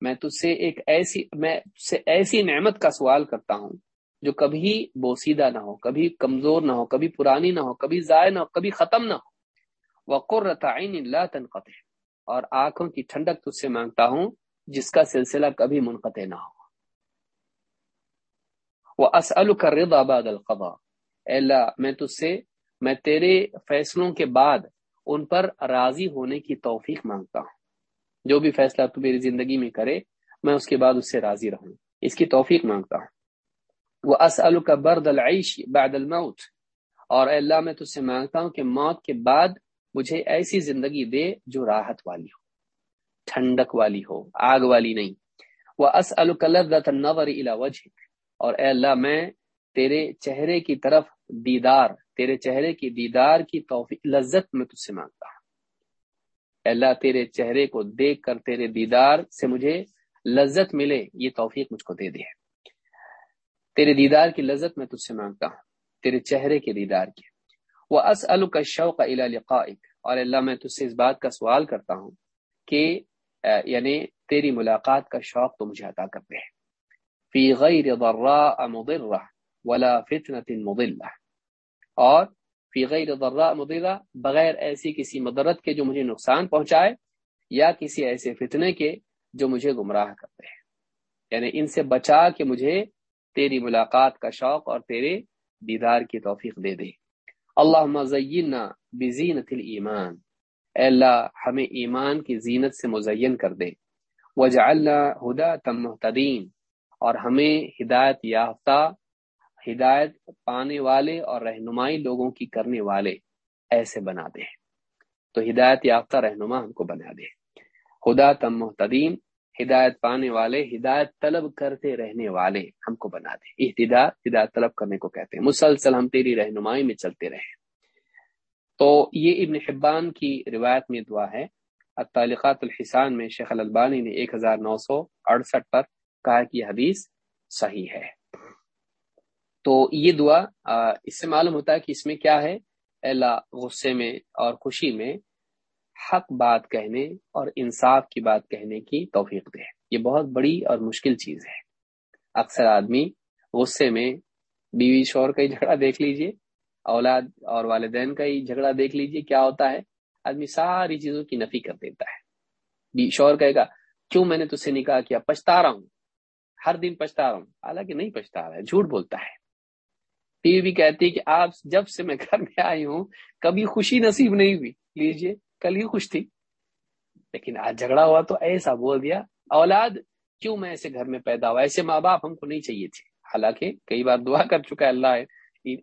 میں تجھ سے ایک ایسی، میں سے ایسی نعمت کا سوال کرتا ہوں جو کبھی بوسیدہ نہ ہو، کبھی کمزور نہ ہو، کبھی پرانی نہ ہو، کبھی ضائع نہ ہو، کبھی ختم نہ ہو۔ وقرۃ عین لا تنقطع۔ اور آنکھوں کی ٹھنڈک تجھ سے مانگتا ہوں جس کا سلسلہ کبھی منقطع نہ ہو۔ وہ اسل کر ردا بعد القضاء۔ اے اللہ، میں تجھ سے، میں تیرے فیصلوں کے بعد ان پر راضی ہونے کی توفیق مانگتا ہوں۔ جو بھی فیصلہ تو میری زندگی میں کرے، میں اس کے بعد اس سے راضی رہوں۔ اس کی توفیق مانگتا ہوں۔ وہ اسل کا برد العیش بعد الموت۔ اور اللہ، میں تجھ سے مانگتا ہوں کہ موت کے بعد مجھے ایسی زندگی دے جو راحت والی ہو، ٹھنڈک والی ہو، آگ والی نہیں۔ وہ اسل لذت النظر الى وجهك۔ اور اے اللہ، میں تیرے چہرے کی طرف دیدار، تیرے چہرے کی دیدار کی توفیق، لذت میں تجھ سے مانگتا ہوں۔ اللہ تیرے چہرے کو دیکھ کر تیرے دیدار سے مجھے لذت ملے، یہ توفیق مجھ کو دے دے۔ تیرے دیدار کی لذت میں تجھ سے مانگتا ہوں، تیرے چہرے کے دیدار کی۔ وہ اسل کا شوق لقائق اور اللہ، میں تجھ سے اس بات کا سوال کرتا ہوں کہ یعنی تیری ملاقات کا شوق تو مجھے عطا کرتے ہیں فی غیر ضراء مضرہ ولا فتنة مضلہ اور فی غیر ضراء مضرہ، بغیر ایسی کسی مدرت کے جو مجھے نقصان پہنچائے یا کسی ایسے فتنے کے جو مجھے گمراہ کرتے ہیں۔ یعنی ان سے بچا کہ مجھے تیری ملاقات کا شوق اور تیرے دیدار کی توفیق دے دے۔ اللہ زینہ بزینت الایمان۔ اے اللہ، ہمیں ایمان کی زینت سے مزین کر دے۔ وجعلنا ہدا تم محتدین اور ہمیں ہدایت یافتہ ہدایت پانے والے اور رہنمائی لوگوں کی کرنے والے ایسے بنا دے۔ تو ہدایت یافتہ رہنما ہم کو بنا دے۔ خدا تم محتدین ہدایت پانے والے، ہدایت طلب کرتے رہنے والے ہم کو بنا دے۔ احتدا ہدایت طلب کرنے کو کہتے ہیں۔ مسلسل ہم تیری رہنمائی میں چلتے رہے تو یہ ابن حبان کی روایت میں دعا ہے۔ تعلقات الحسان میں شیخ البانی نے ایک ہزار نو سو اڑسٹھ پر کہا کہ حدیث صحیح ہے۔ تو یہ دعا اس سے معلوم ہوتا ہے کہ اس میں کیا ہے؟ اللہ غصے میں اور خوشی میں حق بات کہنے اور انصاف کی بات کہنے کی توفیق دے۔ یہ بہت بڑی اور مشکل چیز ہے۔ اکثر آدمی غصے میں بیوی شور کا ہی جھگڑا دیکھ لیجیے، اولاد اور والدین کا ہی جھگڑا دیکھ لیجیے، کیا ہوتا ہے؟ آدمی ساری چیزوں کی نفی کر دیتا ہے۔ شور کہے گا، کیوں میں نے تجھ سے نکاح کیا؟ پچھتا رہا ہوں۔ ہر دن پچھتا رہا ہوں۔ حالانکہ نہیں پچھتا رہا ہے، جھوٹ بولتا ہے۔ بیوی بھی کہتی کہ آپ جب سے میں گھر میں آئی ہوں، کبھی خوشی نصیب نہیں ہوئی۔ لیجیے، کل ہی خوش تھی۔ لیکن آج جھگڑا ہوا تو ایسا بول دیا، اولاد، کیوں میں ایسے گھر میں پیدا ہوا؟ ایسے ماں باپ ہم کو نہیں چاہیے تھے۔ حالانکہ کئی بار دعا کر چکا ہے اللہ ہے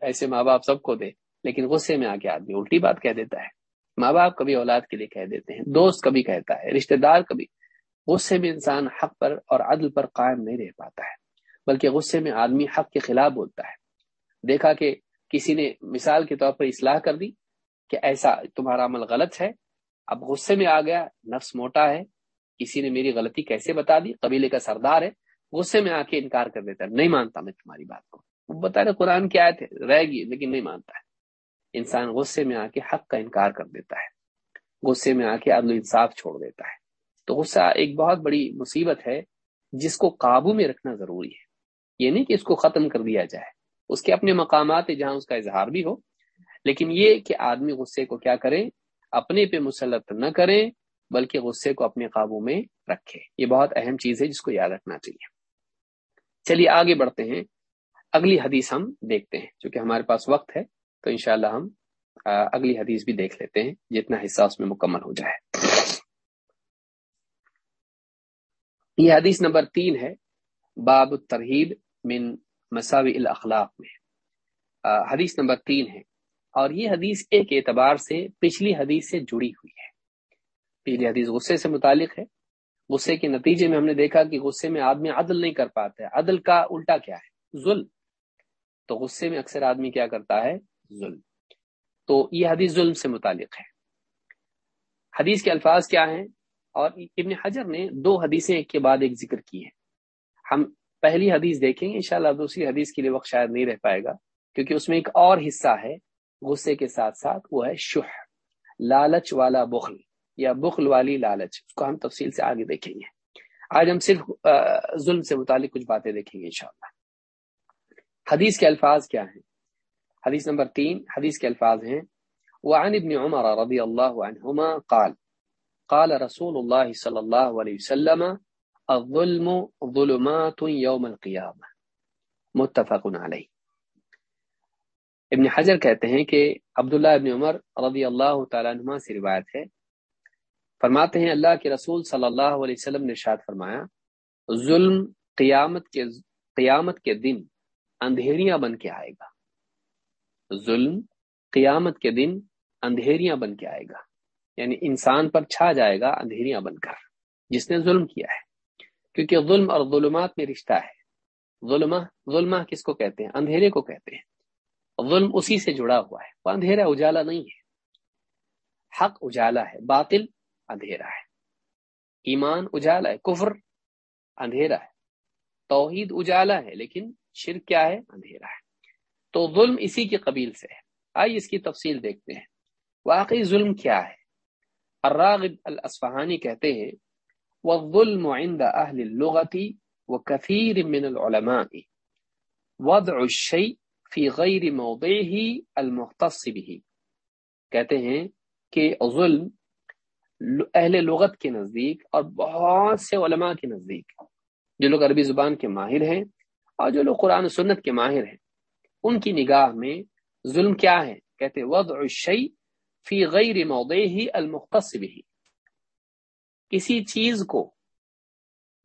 ایسے ماں باپ سب کو دے، لیکن غصے میں آ کے آدمی الٹی بات کہہ دیتا ہے۔ ماں باپ کبھی اولاد کے لیے کہہ دیتے ہیں، دوست کبھی کہتا ہے، رشتہ دار کبھی۔ غصے میں انسان حق پر اور عدل پر قائم نہیں رہ پاتا ہے، بلکہ غصے میں آدمی حق کے خلاف بولتا ہے۔ دیکھا کہ کسی نے مثال کے طور پر اصلاح کر دی کہ ایسا تمہارا عمل غلط ہے، اب غصے میں آ گیا، نفس موٹا ہے، کسی نے میری غلطی کیسے بتا دی؟ قبیلے کا سردار ہے، غصے میں آ کے انکار کر دیتا ہے، نہیں مانتا میں تمہاری بات کو۔ وہ بتا رہے قرآن کی آئے تھے رہ گی لیکن نہیں مانتا ہے۔ انسان غصے میں آ کے حق کا انکار کر دیتا ہے، غصے میں آ کے عدل انصاف چھوڑ دیتا ہے۔ تو غصہ ایک بہت بڑی مصیبت ہے، جس کو قابو میں رکھنا ضروری ہے۔ یہ نہیں کہ اس کو ختم کر دیا جائے۔ اس کے اپنے مقامات جہاں اس کا اظہار بھی ہو۔ لیکن یہ کہ آدمی غصے کو کیا کرے، اپنے پہ مسلط نہ کریں بلکہ غصے کو اپنے قابو میں رکھے۔ یہ بہت اہم چیز ہے جس کو یاد رکھنا چاہیے۔ چلیے، آگے بڑھتے ہیں۔ اگلی حدیث ہم دیکھتے ہیں، چونکہ ہمارے پاس وقت ہے، تو انشاءاللہ ہم اگلی حدیث بھی دیکھ لیتے ہیں، جتنا حصہ اس میں مکمل ہو جائے۔ یہ حدیث نمبر تین ہے، باب الترہیب من مساوی الاخلاق میں۔ حدیث نمبر تین ہے۔ اور یہ حدیث ایک اعتبار سے پچھلی حدیث سے جڑی ہوئی ہے۔ پچھلی حدیث غصے سے متعلق ہے۔ غصے کے نتیجے میں ہم نے دیکھا کہ غصے میں آدمی عدل نہیں کر پاتا ہے۔ عدل کا الٹا کیا ہے؟ ظلم۔ تو غصے میں اکثر آدمی کیا کرتا ہے؟ ظلم۔ تو یہ حدیث ظلم سے متعلق ہے۔ حدیث کے الفاظ کیا ہیں؟ اور ابن حجر نے دو حدیثیں ایک کے بعد ایک ذکر کی ہے ہم پہلی حدیث دیکھیں گے انشاءاللہ دوسری حدیث کے لیے وقت شاید نہیں رہ پائے گا، کیونکہ اس میں ایک اور حصہ ہے، غصے کے ساتھ ساتھ، وہ ہے شہ لالچ والا بخل، یا بخل والی لالچ، اس کو ہم تفصیل سے آگے دیکھیں گے۔ آج ہم صرف ظلم سے متعلق کچھ باتیں دیکھیں گے، انشاءاللہ۔ حدیث کے الفاظ کیا ہیں؟ حدیث نمبر تین، حدیث کے الفاظ ہیں، وعن ابن عمر رضی اللہ عنہما قال قال رسول اللہ صلی اللہ علیہ وسلم الظلم ظلمات یوم القیامہ متفق علیہ ابن حجر کہتے ہیں کہ عبداللہ ابن عمر رضی اللہ تعالیٰ عنہ سے روایت ہے. فرماتے ہیں اللہ کے رسول صلی اللہ علیہ وسلم نے شاد فرمایا، ظلم قیامت کے قیامت کے دن اندھیریاں بن کے آئے گا. ظلم قیامت کے دن اندھیریاں بن کے آئے گا. یعنی انسان پر چھا جائے گا اندھیریاں بن کر، جس نے ظلم کیا ہے. کیونکہ ظلم اور ظلمات میں رشتہ ہے۔ ظلمہ ظلمہ کس کو کہتے ہیں؟ اندھیرے کو کہتے ہیں۔ ظلم اسی سے جڑا ہوا ہے۔ وہ اندھیرا اجالا نہیں ہے۔ حق اجالا ہے، باطل اندھیرا ہے۔ ایمان اجالا ہے، کفر اندھیرا ہے۔ توحید اجالا ہے، لیکن شرک کیا ہے؟ اندھیرا ہے۔ تو ظلم اسی کے قبیل سے ہے۔ آئیے اس کی تفصیل دیکھتے ہیں۔ واقعی ظلم کیا ہے؟ الراغب الاسفہانی کہتے ہیں والظلم عند اہل اللغتی وكثير من العلماء. وضع الشيء فی غیر موضعه المختص به. کہتے ہیں کہ ظلم اہل لغت کے نزدیک اور بہت سے علماء کے نزدیک، جو لوگ عربی زبان کے ماہر ہیں اور جو لوگ قرآن سنت کے ماہر ہیں، ان کی نگاہ میں ظلم کیا ہے؟ کہتے وضع الشیء فی غیر موضعه المختص به. کسی چیز کو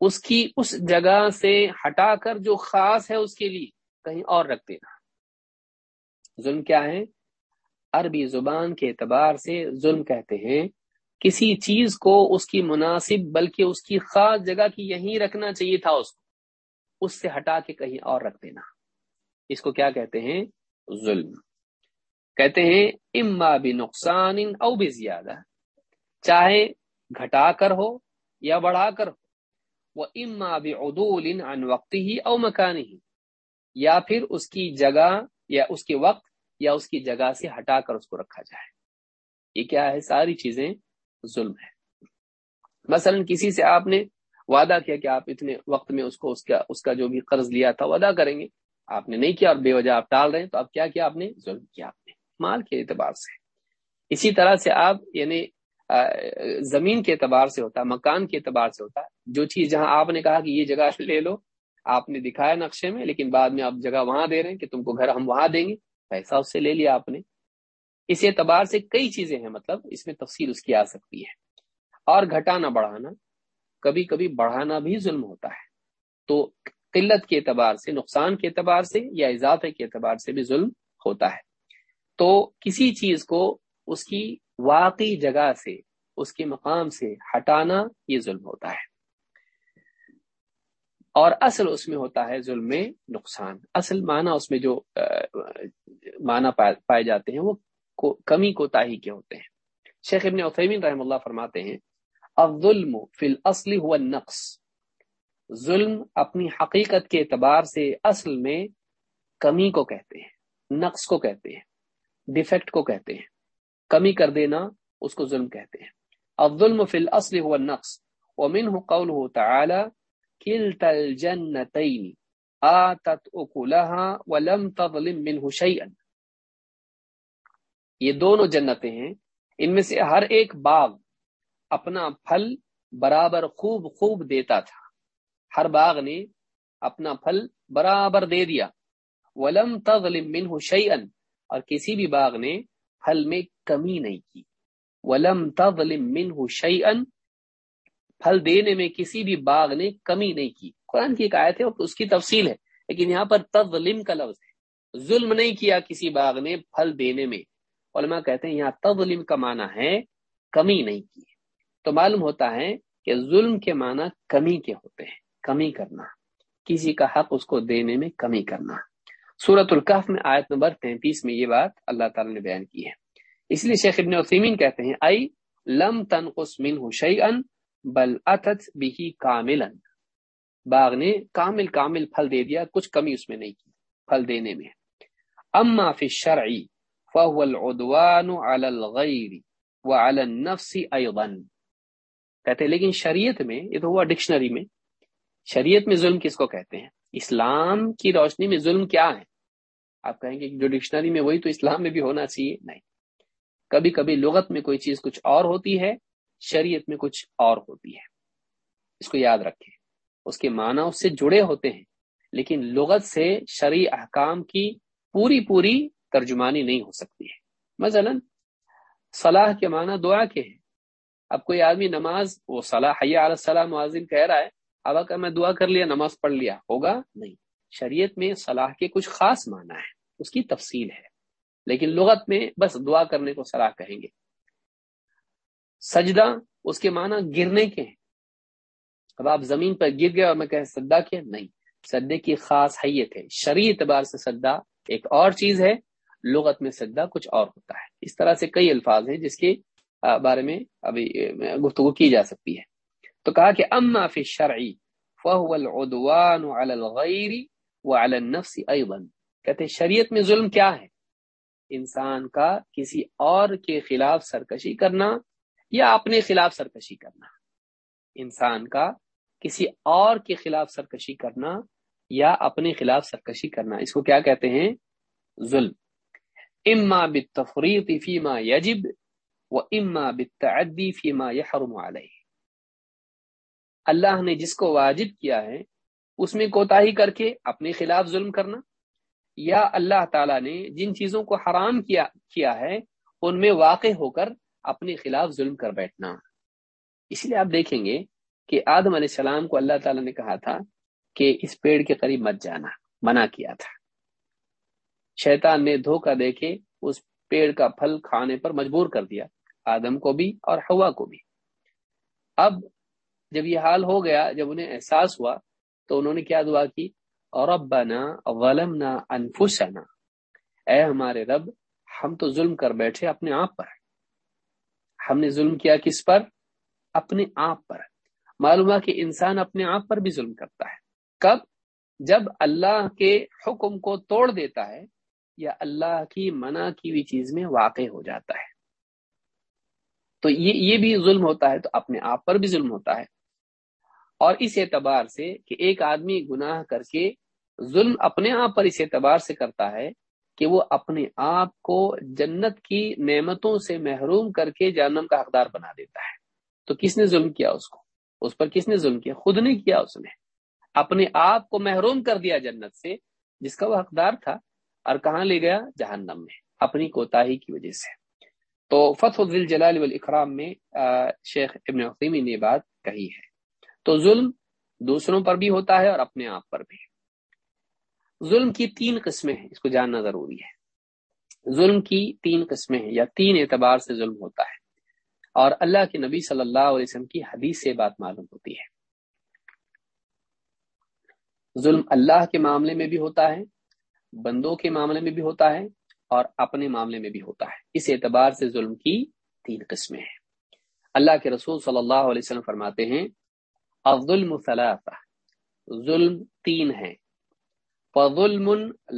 اس کی اس جگہ سے ہٹا کر جو خاص ہے اس کے لیے کہیں اور رکھ دینا۔ ظلم کیا ہے؟ عربی زبان کے اعتبار سے ظلم کہتے ہیں۔ کسی چیز کو اس کی مناسب بلکہ اس کی خاص جگہ کی یہیں رکھنا چاہیے تھا اس کو۔ اس سے ہٹا کے کہیں اور رکھ دینا۔ اس کو کیا کہتے ہیں؟ ظلم۔ کہتے ہیں، اما بھی نقصان او بھی زیادہ چاہے گھٹا کر ہو یا بڑھا کر ہو۔ وہ اما بھی عدول ان وقتی ہی او مکانی ہی یا پھر اس کی جگہ یا اس کے وقت یا اس کی جگہ سے ہٹا کر اس کو رکھا جائے۔ یہ کیا ہے؟ ساری چیزیں ظلم ہے مثلا کسی سے آپ نے وعدہ کیا کہ آپ اتنے وقت میں اس کو اس کا اس کا جو بھی قرض لیا تھا وہ ادا کریں گے۔ آپ نے نہیں کیا اور بے وجہ آپ ٹال رہے ہیں، تو اب کیا کیا آپ نے؟ ظلم کیا آپ نے؟ مال کے اعتبار سے۔ اسی طرح سے آپ یعنی زمین کے اعتبار سے ہوتا ہے، مکان کے اعتبار سے ہوتا ہے۔ جو چیز جہاں آپ نے کہا کہ یہ جگہ لے لو، آپ نے دکھایا نقشے میں، لیکن بعد میں آپ جگہ وہاں دے رہے ہیں کہ تم کو گھر ہم وہاں دیں گے۔ پیسہ اس سے لے لیا آپ نے۔ اس اعتبار سے کئی چیزیں ہیں مطلب اس میں تفصیل اس کی آ سکتی ہے۔ اور گھٹانا بڑھانا، کبھی کبھی بڑھانا بھی ظلم ہوتا ہے۔ تو قلت کے اعتبار سے، نقصان کے اعتبار سے یا اضافے کے اعتبار سے بھی ظلم ہوتا ہے۔ تو کسی چیز کو اس کی واقعی جگہ سے، اس کے مقام سے ہٹانا یہ ظلم ہوتا ہے۔ اور اصل اس میں ہوتا ہے ظلم میں نقصان۔ اصل معنی اس میں جو معنی پائے جاتے ہیں، وہ کمی کو تاہی کے ہوتے ہیں۔ شیخ ابن عثیمین رحم اللہ فرماتے ہیں، الظلم فی الاصل هو النقص۔ ظلم اپنی حقیقت کے اعتبار سے اصل میں کمی کو کہتے ہیں، نقص کو کہتے ہیں ڈیفیکٹ کو کہتے ہیں۔ کمی کر دینا، اس کو ظلم کہتے ہیں۔ الظلم فی الاصل هو النقص، ومنه قوله تعالی كلتا الجنتين آتت اكلها ولم تظلم منه شيئا یہ دونوں جنتیں ہیں، ان میں سے ہر ایک باغ اپنا پھل برابر خوب خوب دیتا تھا۔ ہر باغ نے اپنا پھل برابر دے دیا۔ ولم تظلم منه شيئا اور کسی بھی باغ نے پھل میں کمی نہیں کی۔ ولم تظلم منه شيئا۔ پھل دینے میں کسی بھی باغ نے کمی نہیں کی۔ قرآن کی ایک آیت ہے اور اس کی تفصیل ہے، لیکن یہاں پر تظلم کا لفظ ہے۔ ظلم نہیں کیا کسی باغ نے پھل دینے میں۔ علماء کہتے ہیں یہاں تظلم کا معنی ہے کمی نہیں کی۔ تو معلوم ہوتا ہے کہ ظلم کے معنی کمی کے ہوتے ہیں۔ کمی کرنا، کسی کا حق اس کو دینے میں کمی کرنا۔ سورت القف میں آیت نمبر تینتیس میں یہ بات اللہ تعالی نے بیان کی ہے۔ اس لیے شیخ ابن عثیمین کہتے ہیں ائی لم تنقص منه شيئا بل اتت به کاملا باغ نے کامل کامل پھل دے دیا، کچھ کمی اس میں نہیں کی، پھل دینے میں۔ اما فی الشرعی فهو العدوان على الغیر وعلى النفس ايضا کہتے ہیں، لیکن شریعت میں، یہ تو ہوا ڈکشنری میں، شریعت میں ظلم کس کو کہتے ہیں؟ اسلام کی روشنی میں ظلم کیا ہے؟ آپ کہیں گے جو ڈکشنری میں وہی تو اسلام میں بھی ہونا چاہیے؟ نہیں۔ کبھی کبھی لغت میں کوئی چیز کچھ اور ہوتی ہے، شریعت میں کچھ اور ہوتی ہے۔ اس کو یاد رکھیں۔ اس کے معنی اس سے جڑے ہوتے ہیں، لیکن لغت سے شرع احکام کی پوری پوری ترجمانی نہیں ہو سکتی ہے۔ مثلا، صلاح کے معنی دعا کے ہیں۔ اب کوئی آدمی نماز، وہ صلاح حیا علیہ السلام معذم کہہ رہا ہے اب اگر میں دعا کر لیا، نماز پڑھ لیا، ہوگا؟ نہیں۔ شریعت میں صلاح کے کچھ خاص معنی ہے اس کی تفصیل ہے۔ لیکن لغت میں بس دعا کرنے کو صلاح کہیں گے۔ سجدہ، اس کے معنی گرنے کے ہیں۔ اب آپ زمین پر گر گئے اور میں کہ سدا کیا؟ نہیں۔ سدے کی خاص حیت ہے۔ شرعی اعتبار سے سدا ایک اور چیز ہے۔ لغت میں سدا کچھ اور ہوتا ہے۔ اس طرح سے کئی الفاظ ہیں جس کے بارے میں ابھی گفتگو کی جا سکتی ہے۔ تو کہا کہ اما فی الشرعی فهو العدوان على الغیر وعلى النفس ایضا۔ کہتے ہیں شریعت میں ظلم کیا ہے؟ انسان کا کسی اور کے خلاف سرکشی کرنا یا اپنے خلاف سرکشی کرنا۔ انسان کا کسی اور کے خلاف سرکشی کرنا یا اپنے خلاف سرکشی کرنا۔ اس کو کیا کہتے ہیں؟ ظلم۔ اما بالتفریط فيما يجب و اما بالتعدی فيما يحرم علیہ۔ اللہ نے جس کو واجب کیا ہے، اس میں کوتاہی کر کے اپنے خلاف ظلم کرنا، یا اللہ تعالی نے جن چیزوں کو حرام کیا کیا ہے، ان میں واقع ہو کر اپنے خلاف ظلم کر بیٹھنا۔ اس لیے آپ دیکھیں گے کہ آدم علیہ السلام کو اللہ تعالی نے کہا تھا کہ اس پیڑ کے قریب مت جانا، منع کیا تھا۔ شیطان نے دھوکہ دے کے اس پیڑ کا پھل کھانے پر مجبور کر دیا، آدم کو بھی اور ہوا کو بھی۔ اب جب یہ حال ہو گیا، جب انہیں احساس ہوا، تو انہوں نے کیا دعا کی؟ اور ابنا غلمنا انفسنا۔ اے ہمارے رب، ہم تو ظلم کر بیٹھے اپنے آپ پر۔ ہم نے ظلم کیا کس پر؟ اپنے آپ پر۔ معلوم کہ انسان اپنے آپ پر بھی ظلم کرتا ہے۔ کب؟ جب اللہ کے حکم کو توڑ دیتا ہے یا اللہ کی منع کی ہوئی چیز میں واقع ہو جاتا ہے۔ تو یہ یہ بھی ظلم ہوتا ہے تو اپنے آپ پر بھی ظلم ہوتا ہے۔ اور اس اعتبار سے کہ ایک آدمی گناہ کر کے ظلم اپنے آپ پر اس اعتبار سے کرتا ہے کہ وہ اپنے آپ کو جنت کی نعمتوں سے محروم کر کے جانم کا حقدار بنا دیتا ہے۔ تو کس نے ظلم کیا اس کو؟ اس پر کس نے ظلم کیا؟ خود نے کیا اس نے۔ اپنے آپ کو محروم کر دیا جنت سے، جس کا وہ حقدار تھا، اور کہاں لے گیا؟ جہنم میں، اپنی کوتاہی کی وجہ سے۔ تو فتح الجلال والاکرام میں شیخ ابن عقیمی نے بات کہی ہے۔ تو ظلم دوسروں پر بھی ہوتا ہے اور اپنے آپ پر بھی۔ ظلم کی تین قسمیں ہیں، اس کو جاننا ضروری ہے۔ ظلم کی تین قسمیں ہیں یا تین اعتبار سے ظلم ہوتا ہے۔ اور اللہ کے نبی صلی اللہ علیہ وسلم کی حدیث سے بات معلوم ہوتی ہے۔ ظلم اللہ کے معاملے میں بھی ہوتا ہے، بندوں کے معاملے میں بھی ہوتا ہے اور اپنے معاملے میں بھی ہوتا ہے۔ اس اعتبار سے ظلم کی تین قسمیں ہیں۔ اللہ کے رسول صلی اللہ علیہ وسلم فرماتے ہیں الظلم ثلاثہ ظلم تین ہیں. فظلم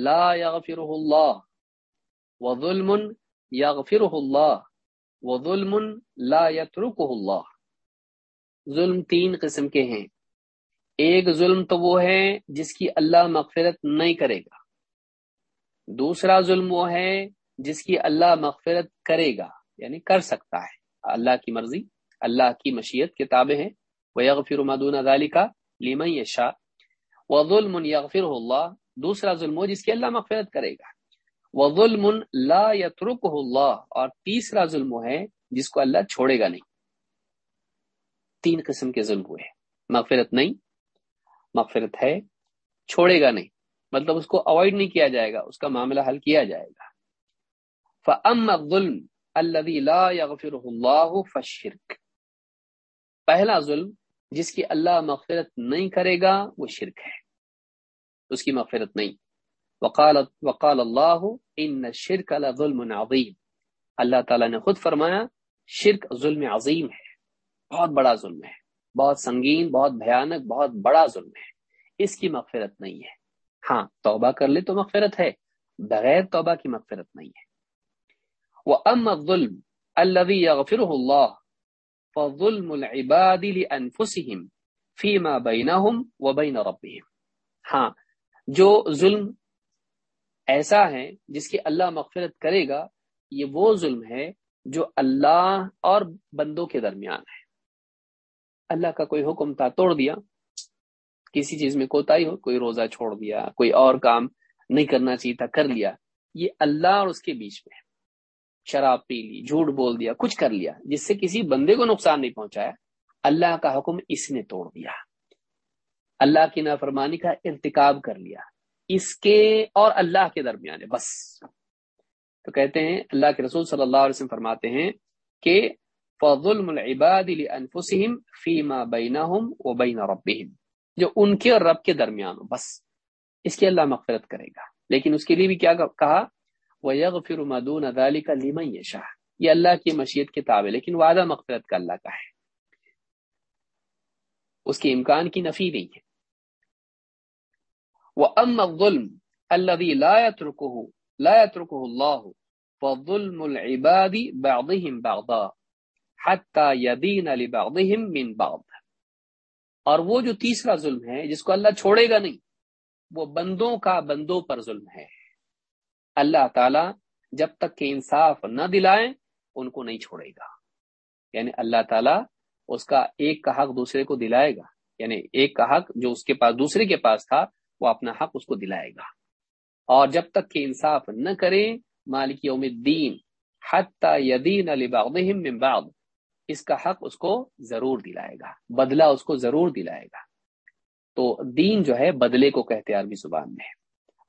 لا يغفره الله وظلم يغفره الله وظلم لا يتركه الله ظلم تین قسم کے ہیں. ایک ظلم تو وہ ہے جس کی اللہ مغفرت نہیں کرے گا. دوسرا ظلم وہ ہے جس کی اللہ مغفرت کرے گا یعنی کر سکتا ہے. اللہ کی مرضی، اللہ کی مشیت کتابیں ہیں. وہ یغفر مدون ادالی کا لیمن شاہ وہ ظلم دوسرا ظلم وہ جس کی اللہ مغفرت کرے گا۔ وہ ظلم لا یترک اللہ اور تیسرا ظلم ہے جس کو اللہ چھوڑے گا نہیں۔ تین قسم کے ظلم ہوئے مغفرت نہیں، مغفرت ہے، چھوڑے گا نہیں۔ مطلب اس کو اوائڈ نہیں کیا جائے گا، اس کا معاملہ حل کیا جائے گا۔ فم ظلم اللہ اللہ فشرک پہلا ظلم جس کی اللہ مغفرت نہیں کرے گا، وہ شرک ہے۔ اس کی مغفرت نہیں۔ وقال وقال اللہ ان شرک ظلم عظیم اللہ تعالیٰ نے خود فرمایا، شرک ظلم عظیم ہے، بہت بڑا ظلم ہے، بہت سنگین، بہت بھیانک، بہت بڑا ظلم ہے۔ اس کی مغفرت نہیں ہے۔ ہاں توبہ کر لے تو مغفرت ہے، بغیر توبہ کی مغفرت نہیں ہے۔ وہ ام ظلم اللہ یغفر اللہ فظلم العباد لانفسهم فيما بينهم وبين ربهم۔ ہاں جو ظلم ایسا ہے جس کی اللہ مغفرت کرے گا، یہ وہ ظلم ہے جو اللہ اور بندوں کے درمیان ہے۔ اللہ کا کوئی حکم تھا، توڑ دیا۔ کسی چیز میں کوتا ہی ہو، کوئی روزہ چھوڑ دیا، کوئی اور کام نہیں کرنا چاہیے تھا، کر لیا۔ یہ اللہ اور اس کے بیچ میں ہے۔ شراب پی لی، جھوٹ بول دیا، کچھ کر لیا، جس سے کسی بندے کو نقصان نہیں پہنچایا، اللہ کا حکم اس نے توڑ دیا۔ اللہ کی نافرمانی کا ارتکاب کر لیا۔ اس کے اور اللہ کے درمیان ہے بس۔ تو کہتے ہیں، اللہ کے رسول صلی اللہ علیہ وسلم فرماتے ہیں کہ فظلم العباد لانفسهم فيما بينهم وبين ربهم۔ جو ان کے اور رب کے درمیان ہو، بس۔ اس کی اللہ مغفرت کرے گا۔ لیکن اس کے لیے بھی کیا کہا؟ وہ یغفر مدون ادالی کا لیمن یہ اللہ کی مشیت کے تابع لیکن وعدہ مغفرت کا اللہ کا ہے۔ اس کے امکان کی نفی نہیں ہے۔ وأما الظلم الذي لا يتركه لا يتركه الله، فظلم العباد بعضهم بعضا، حتى يدين لبعضهم من بعض۔ اور وہ جو تیسرا ظلم ہے، جس کو اللہ چھوڑے گا نہیں، وہ بندوں کا بندوں پر ظلم ہے۔ اللہ تعالی جب تک کہ انصاف نہ دلائیں ان کو نہیں چھوڑے گا۔ یعنی اللہ تعالی اس کا ایک کا حق دوسرے کو دلائے گا۔ یعنی ایک کا حق جو اس کے پاس، دوسرے کے پاس تھا، وہ اپنا حق اس کو دلائے گا۔ اور جب تک کہ انصاف نہ کرے، مالک یوم الدین یدین علی من بعض، اس کا حق اس کو ضرور دلائے گا۔ بدلہ اس کو ضرور دلائے گا۔ تو دین جو ہے، بدلے کو کہتے عربی زبان میں۔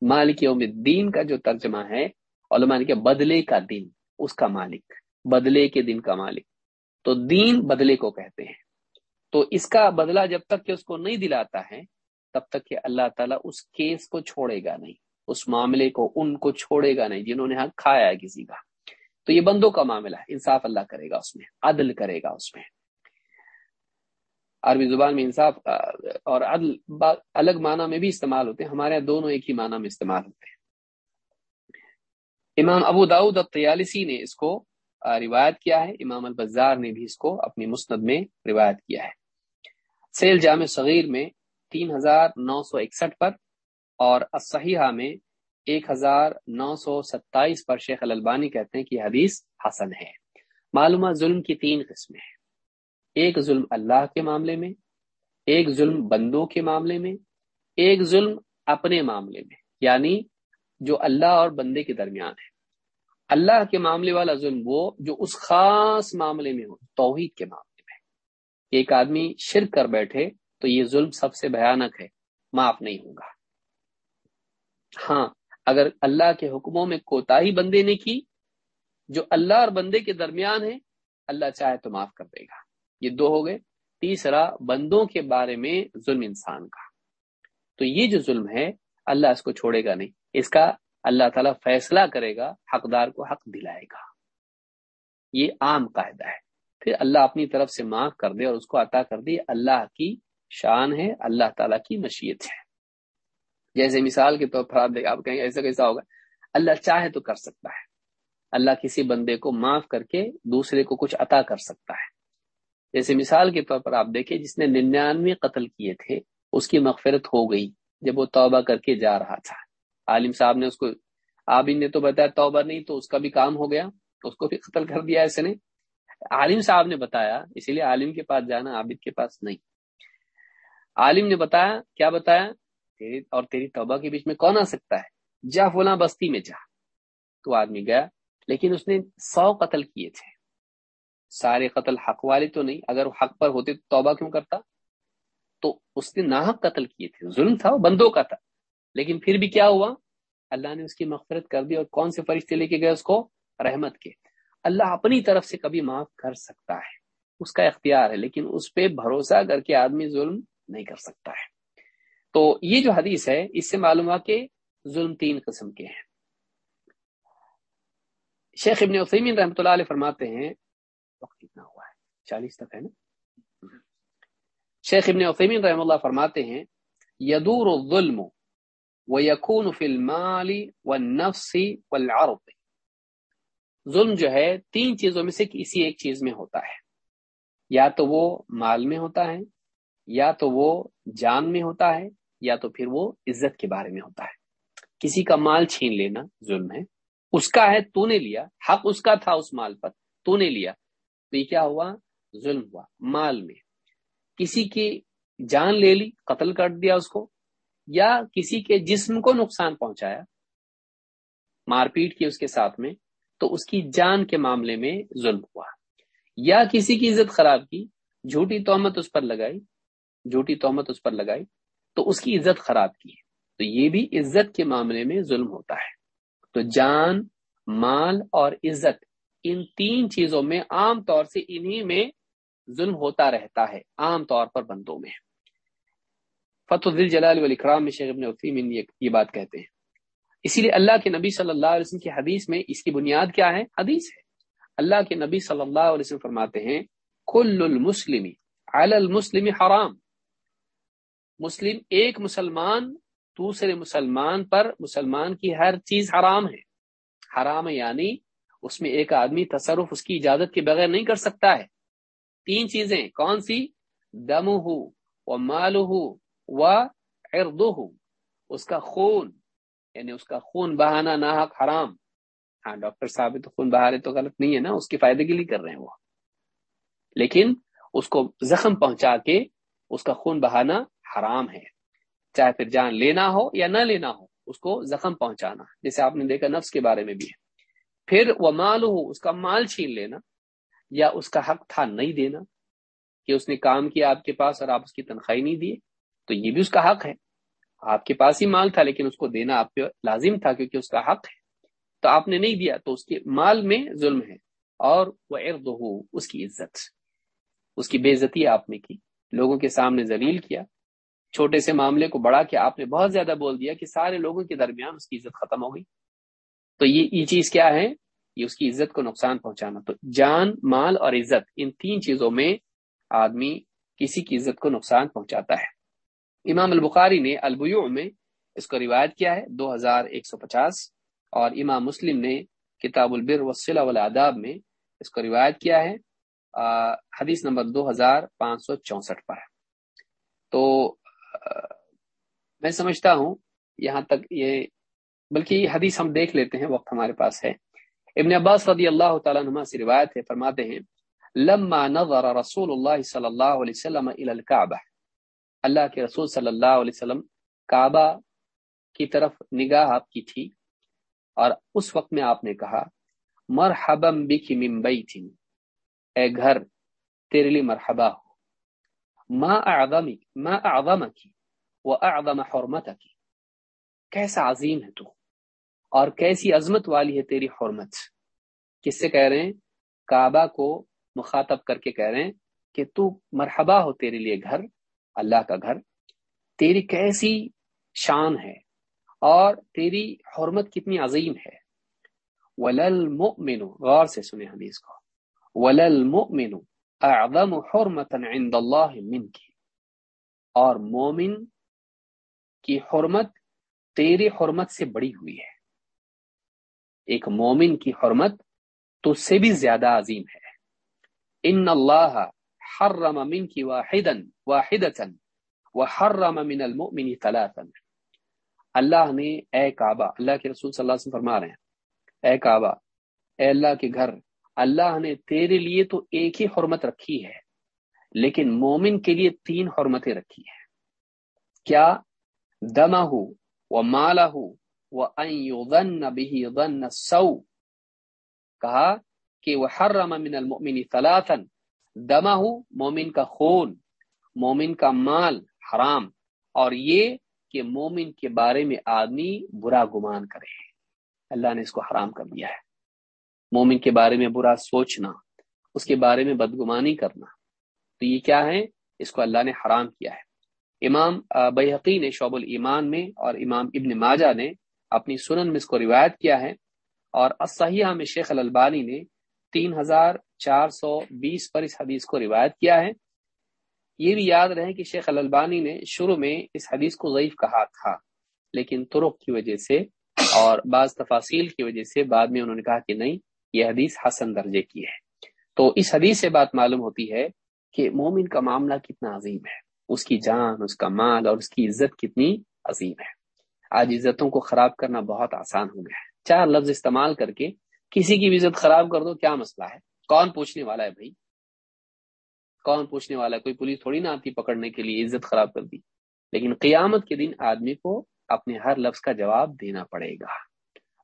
مالک یوم الدین کا جو ترجمہ ہے، علماء نے کہ بدلے کا دن، اس کا مالک، بدلے کے دن کا مالک۔ تو دین بدلے کو کہتے ہیں۔ تو اس کا بدلہ جب تک کہ اس کو نہیں دلاتا ہے، تب تک کہ اللہ تعالیٰ اس کیس کو چھوڑے گا نہیں، اس معاملے کو ان کو چھوڑے گا نہیں جنہوں نے حق کھایا ہے کسی کا۔ تو یہ بندوں کا معاملہ ہے، انصاف اللہ کرے گا اس میں، عدل کرے گا اس میں۔ عربی زبان میں انصاف اور عدل الگ معنی میں بھی استعمال ہوتے ہیں، ہمارے یہاں دونوں ایک ہی معنی میں استعمال ہوتے ہیں۔ امام ابو داود الطیالسی نے اس کو روایت کیا ہے، امام البزار نے بھی اس کو اپنی مسند میں روایت کیا ہے۔ سیل جامع صغیر میں تین ہزار نو سو اکسٹھ پر اور صحیحہ میں ایک ہزار نو سو ستائیس پر شیخ الالبانی کہتے ہیں کہ حدیث حسن ہے۔ معلومہ ظلم کی تین قسمیں ہیں۔ ایک ظلم اللہ کے معاملے میں، ایک ظلم بندوں کے معاملے میں، ایک ظلم اپنے معاملے میں یعنی جو اللہ اور بندے کے درمیان ہے۔ اللہ کے معاملے والا ظلم وہ جو اس خاص معاملے میں ہو، توحید کے معاملے میں۔ ایک آدمی شرک کر بیٹھے تو یہ ظلم سب سے بھیانک ہے، معاف نہیں ہوگا۔ ہاں اگر اللہ کے حکموں میں کوتا ہی بندے نے کی، جو اللہ اور بندے کے درمیان ہے، اللہ چاہے تو معاف کر دے گا۔ یہ دو ہو گئے۔ تیسرا، بندوں کے بارے میں ظلم انسان کا۔ تو یہ جو ظلم ہے، اللہ اس کو چھوڑے گا نہیں۔ اس کا اللہ تعالیٰ فیصلہ کرے گا، حقدار کو حق دلائے گا۔ یہ عام قاعدہ ہے۔ پھر اللہ اپنی طرف سے معاف کر دے اور اس کو عطا کر دے۔ اللہ کی شان ہے، اللہ تعالیٰ کی مشیت ہے۔ جیسے مثال کے طور پر آپ دیکھ، آپ کہیں ایسا کیسا ہوگا؟ اللہ چاہے تو کر سکتا ہے۔ اللہ کسی بندے کو معاف کر کے دوسرے کو کچھ عطا کر سکتا ہے۔ جیسے مثال کے طور پر آپ دیکھیں، جس نے ننانوے قتل کیے تھے، اس کی مغفرت ہو گئی جب وہ توبہ کر کے جا رہا تھا۔ عالم صاحب نے اس کو آبین نے تو بتایا توبہ نہیں تو اس کا بھی کام ہو گیا، اس کو بھی قتل کر دیا ایسے نے۔ عالم صاحب نے بتایا، اسی لیے عالم کے پاس جانا عابد کے پاس نہیں۔ عالم نے بتایا، کیا بتایا؟ تیری اور تیری توبہ کے بیچ میں کون آ سکتا ہے؟ جا فلاں بستی میں جا۔ تو آدمی گیا، لیکن اس نے سو قتل کیے تھے۔ سارے قتل حق والے تو نہیں، اگر وہ حق پر ہوتے تو توبہ کیوں کرتا؟ تو اس نے ناحق قتل کیے تھے، ظلم تھا وہ بندوں کا تھا۔ لیکن پھر بھی کیا ہوا؟ اللہ نے اس کی مغفرت کر دی اور کون سے فرشتے لے کے گئے اس کو؟ رحمت کے۔ اللہ اپنی طرف سے کبھی معاف کر سکتا ہے، اس کا اختیار ہے، لیکن اس پہ بھروسہ کر کے آدمی ظلم نہیں کر سکتا ہے۔ تو یہ جو حدیث ہے، اس سے معلوم ہوا کہ ظلم تین قسم کے ہیں۔ شیخ ابن عثیمین رحمۃ اللہ علیہ فرماتے ہیں وقت کتنا ہوا ہے چالیس تک ہے نا؟ شیخ ابن عثیمین رحم اللہ فرماتے ہیں، یدور الظلم ویکون فی المال والنفس والعرض. ظلم جو ہے، تین چیزوں میں سے کسی ایک چیز میں ہوتا ہے۔ یا تو وہ مال میں ہوتا ہے، یا تو وہ جان میں ہوتا ہے، یا تو پھر وہ عزت کے بارے میں ہوتا ہے۔ کسی کا مال چھین لینا ظلم ہے۔ اس کا ہے، تو نے لیا، حق اس کا تھا اس مال پر، تو نے لیا۔ تو یہ کیا ہوا؟ ظلم ہوا، مال میں۔ کسی کی جان لے لی، قتل کر دیا اس کو، یا کسی کے جسم کو نقصان پہنچایا، مار پیٹ کی اس کے ساتھ میں، تو اس کی جان کے معاملے میں ظلم ہوا۔ یا کسی کی عزت خراب کی، جھوٹی تومت اس پر لگائی، جھوٹی تومت اس پر لگائی، تو اس کی عزت خراب کی۔ تو یہ بھی عزت کے معاملے میں ظلم ہوتا ہے۔ تو جان، مال اور عزت، ان تین چیزوں میں عام طور سے انہی میں ظلم ہوتا رہتا ہے عام طور پر بندوں میں۔ فتح دل جلال والاکرام میں شیخ ابن عثیمین یہ بات کہتے ہیں۔ اسی لیے اللہ کے نبی صلی اللہ علیہ وسلم کی حدیث میں اس کی بنیاد کیا ہے؟ حدیث ہے۔ اللہ کے نبی صلی اللہ علیہ وسلم فرماتے ہیں، کل المسلم علی المسلم حرام۔ مسلم ایک مسلمان دوسرے مسلمان پر مسلمان کی ہر چیز حرام ہے۔ حرام یعنی اس میں ایک آدمی تصرف اس کی اجازت کے بغیر نہیں کر سکتا ہے۔ تین چیزیں کون سی؟ دم ہو و مال ہو و ارد ہو اس کا خون یعنی اس کا خون بہانا ناحق حرام۔ ہاں ڈاکٹر صاحب تو خون بہارے تو غلط نہیں ہے نا، اس کے فائدے کے لیے کر رہے ہیں وہ۔ لیکن اس کو زخم پہنچا کے اس کا خون بہانا حرام ہے۔ چاہے پھر جان لینا ہو یا نہ لینا ہو، اس کو زخم پہنچانا۔ جیسے آپ نے دیکھا نفس کے بارے میں بھی۔ ہے پھر وہ مال ہو اس کا مال چھین لینا۔ یا اس کا حق تھا نہیں دینا کہ اس نے کام کیا آپ کے پاس اور آپ اس کی تنخواہی نہیں دیے، تو یہ بھی اس کا حق ہے۔ آپ کے پاس ہی مال تھا لیکن اس کو دینا آپ پہ لازم تھا کیونکہ اس کا حق ہے۔ تو آپ نے نہیں دیا تو اس کے مال میں ظلم ہے۔ اور وہ ارد ہو اس کی عزت، اس کی بے عزتی آپ نے کی۔ لوگوں کے سامنے ذلیل کیا۔ چھوٹے سے معاملے کو بڑا کیا آپ نے بہت زیادہ بول دیا کہ سارے لوگوں کے درمیان اس کی عزت ختم ہو گئی۔ تو یہ یہ چیز کیا ہے؟ یہ اس کی عزت کو نقصان پہنچانا۔ تو جان، مال اور عزت، ان تین چیزوں میں آدمی کسی کی عزت کو نقصان پہنچاتا ہے۔ امام البخاری نے البیو میں اس کو روایت کیا ہے دو ہزار ایک سو پچاس، اور امام مسلم نے کتاب البر وسلہ والآداب میں اس کو روایت کیا ہے حدیث نمبر دو ہزار پانچ سو چونسٹھ پر۔ تو میں سمجھتا ہوں یہاں تک یہ، بلکہ یہ حدیث ہم دیکھ لیتے ہیں، وقت ہمارے پاس ہے۔ ابن عباس رضی اللہ تعالیٰ عنہ سے روایت ہے، فرماتے ہیں، لما نظر رسول اللہ صلی اللہ علیہ وسلم الى الكعبہ اللہ کے رسول صلی اللہ علیہ وسلم کعبہ کی طرف نگاہ آپ کی تھی اور اس وقت میں آپ نے کہا، مرحبا بک من بیت۔ اے گھر، تیرے لیے مرحبا ہو۔ ما اعظم ما اعظمك واعظم حرمتك کیسا عظیم ہے تو۔ اور کیسی عظمت والی ہے تیری حرمت؟ کس سے کہہ رہے ہیں؟ کعبہ کو مخاطب کر کے کہہ رہے ہیں کہ تو مرحبا ہو تیرے لیے گھر، اللہ کا گھر۔ تیری کیسی شان ہے اور تیری حرمت کتنی عظیم ہے۔ ولل مؤمن، غور سے سنے حدیث کو۔ ولل مؤمن اعظم حرمتا عند اللہ من کی اور مومن کی حرمت تیری حرمت سے بڑی ہوئی ہے۔ ایک مومن کی حرمت تو سے بھی زیادہ عظیم ہے۔ ان اللہ حرم من کی واحدا واحدتا وحرم من المؤمن ثلاثا۔ اللہ نے اے کعبہ، اللہ کے رسول صلی اللہ علیہ وسلم فرما رہے ہیں، اے کعبہ، اے اللہ کے گھر، اللہ نے تیرے لیے تو ایک ہی حرمت رکھی ہے، لیکن مومن کے لیے تین حرمتیں رکھی ہیں۔ کیا؟ دمہ و مالہ و ان به ظن سو کہا کہ وہ حرم من المؤمن ثلاثا، دمہ مومن کا خون، مومن کا مال حرام، اور یہ کہ مومن کے بارے میں آدمی برا گمان کرے۔ اللہ نے اس کو حرام کر دیا ہے۔ مومن کے بارے میں برا سوچنا، اس کے بارے میں بدگمانی کرنا، تو یہ کیا ہے؟ اس کو اللہ نے حرام کیا ہے۔ امام بحقی نے شعب الایمان میں اور امام ابن ماجہ نے اپنی سنن میں اس کو روایت کیا ہے اور اسحیہ میں شیخ الالبانی نے تین ہزار چار سو بیس پر اس حدیث کو روایت کیا ہے۔ یہ بھی یاد رہے کہ شیخ الالبانی نے شروع میں اس حدیث کو ضعیف کہا تھا، لیکن ترک کی وجہ سے اور بعض تفاصیل کی وجہ سے بعد میں انہوں نے کہا کہ نہیں، یہ حدیث حسن درجے کی ہے۔ تو اس حدیث سے بات معلوم ہوتی ہے کہ مومن کا معاملہ کتنا عظیم ہے۔ اس کی جان، اس کا مال اور اس کی عزت کتنی عظیم ہے۔ آج عزتوں کو خراب کرنا بہت آسان ہو گیا ہے۔ چار لفظ استعمال کر کے کسی کی بھی عزت خراب کر دو، کیا مسئلہ ہے؟ کون پوچھنے والا ہے بھائی؟ کون پوچھنے والا ہے؟ کوئی پولیس تھوڑی نہ آتی پکڑنے کے لیے عزت خراب کر دی۔ لیکن قیامت کے دن آدمی کو اپنے ہر لفظ کا جواب دینا پڑے گا۔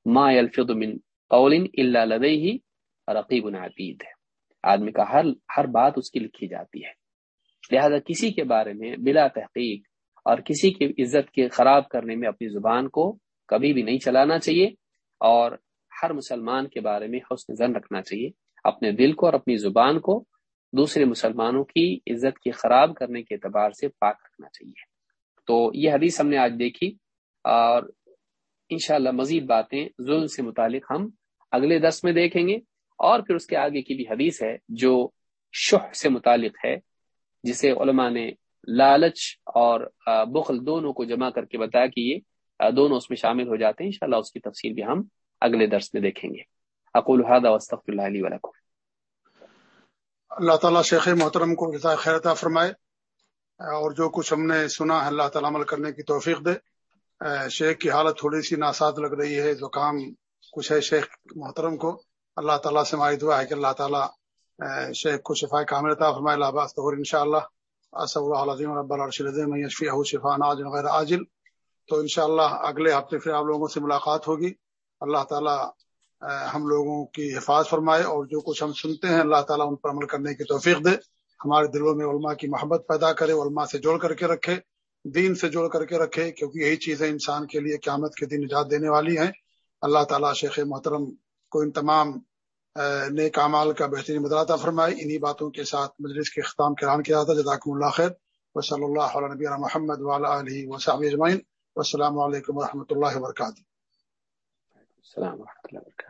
ما الفظ من قول الا لديه رقیب عتید ہے۔ آدمی کا ہر ہر بات اس کی لکھی جاتی ہے۔ لہذا کسی کے بارے میں بلا تحقیق اور کسی کی عزت کے خراب کرنے میں اپنی زبان کو کبھی بھی نہیں چلانا چاہیے اور ہر مسلمان کے بارے میں حسن زن رکھنا چاہیے، اپنے دل کو اور اپنی زبان کو دوسرے مسلمانوں کی عزت کی خراب کرنے کے اعتبار سے پاک رکھنا چاہیے۔ تو یہ حدیث ہم نے آج دیکھی اور انشاءاللہ مزید باتیں ظلم سے متعلق ہم اگلے دس میں دیکھیں گے۔ اور پھر اس کے آگے کی بھی حدیث ہے جو شح سے متعلق ہے، جسے علماء نے لالچ اور بخل دونوں کو جمع کر کے بتایا کہ یہ دونوں اس میں شامل ہو جاتے ہیں، انشاءاللہ اس کی تفصیل بھی ہم اگلے درس میں دیکھیں گے۔ اقول هذا واستغفر الله لي ولكم۔ اللہ تعالیٰ شیخ محترم کو خیر عطا فرمائے۔ اور جو کچھ ہم نے سنا ہے اللہ تعالیٰ عمل کرنے کی توفیق دے۔ شیخ کی حالت تھوڑی سی ناساد لگ رہی ہے، زکام کچھ ہے شیخ محترم کو۔ اللہ تعالیٰ سے ہماری دعا ہے کہ اللہ تعالیٰ شیخ کو شفا کامل عطا فرمائے لاباس تو ان شاء اللہ اصل اللہ عظیم رب الرشیم یشفی غیر عاجل تو انشاءاللہ اگلے ہفتے پھر آپ لوگوں سے ملاقات ہوگی. اللہ تعالیٰ ہم لوگوں کی حفاظ فرمائے اور جو کچھ ہم سنتے ہیں اللہ تعالیٰ ان پر عمل کرنے کی توفیق دے. ہمارے دلوں میں علماء کی محبت پیدا کرے، علماء سے جوڑ کر کے رکھے، دین سے جوڑ کر کے رکھے، کیونکہ یہی چیزیں انسان کے لیے قیامت کے دن نجات دینے والی ہیں. اللہ تعالیٰ شیخ محترم کو ان تمام نیک اعمال کا بہترین مدراتہ فرمائے۔ انہی باتوں کے ساتھ مجلس کے اختتام کران کیا تھا جزاکم اللہ خیر۔ و صلی اللہ علیہ نبی محمد علیہ وسلم اجمعین۔ والسلام علیکم و اللہ وبرکاتہ۔ السلام ورحمۃ اللہ وبرکاتہ۔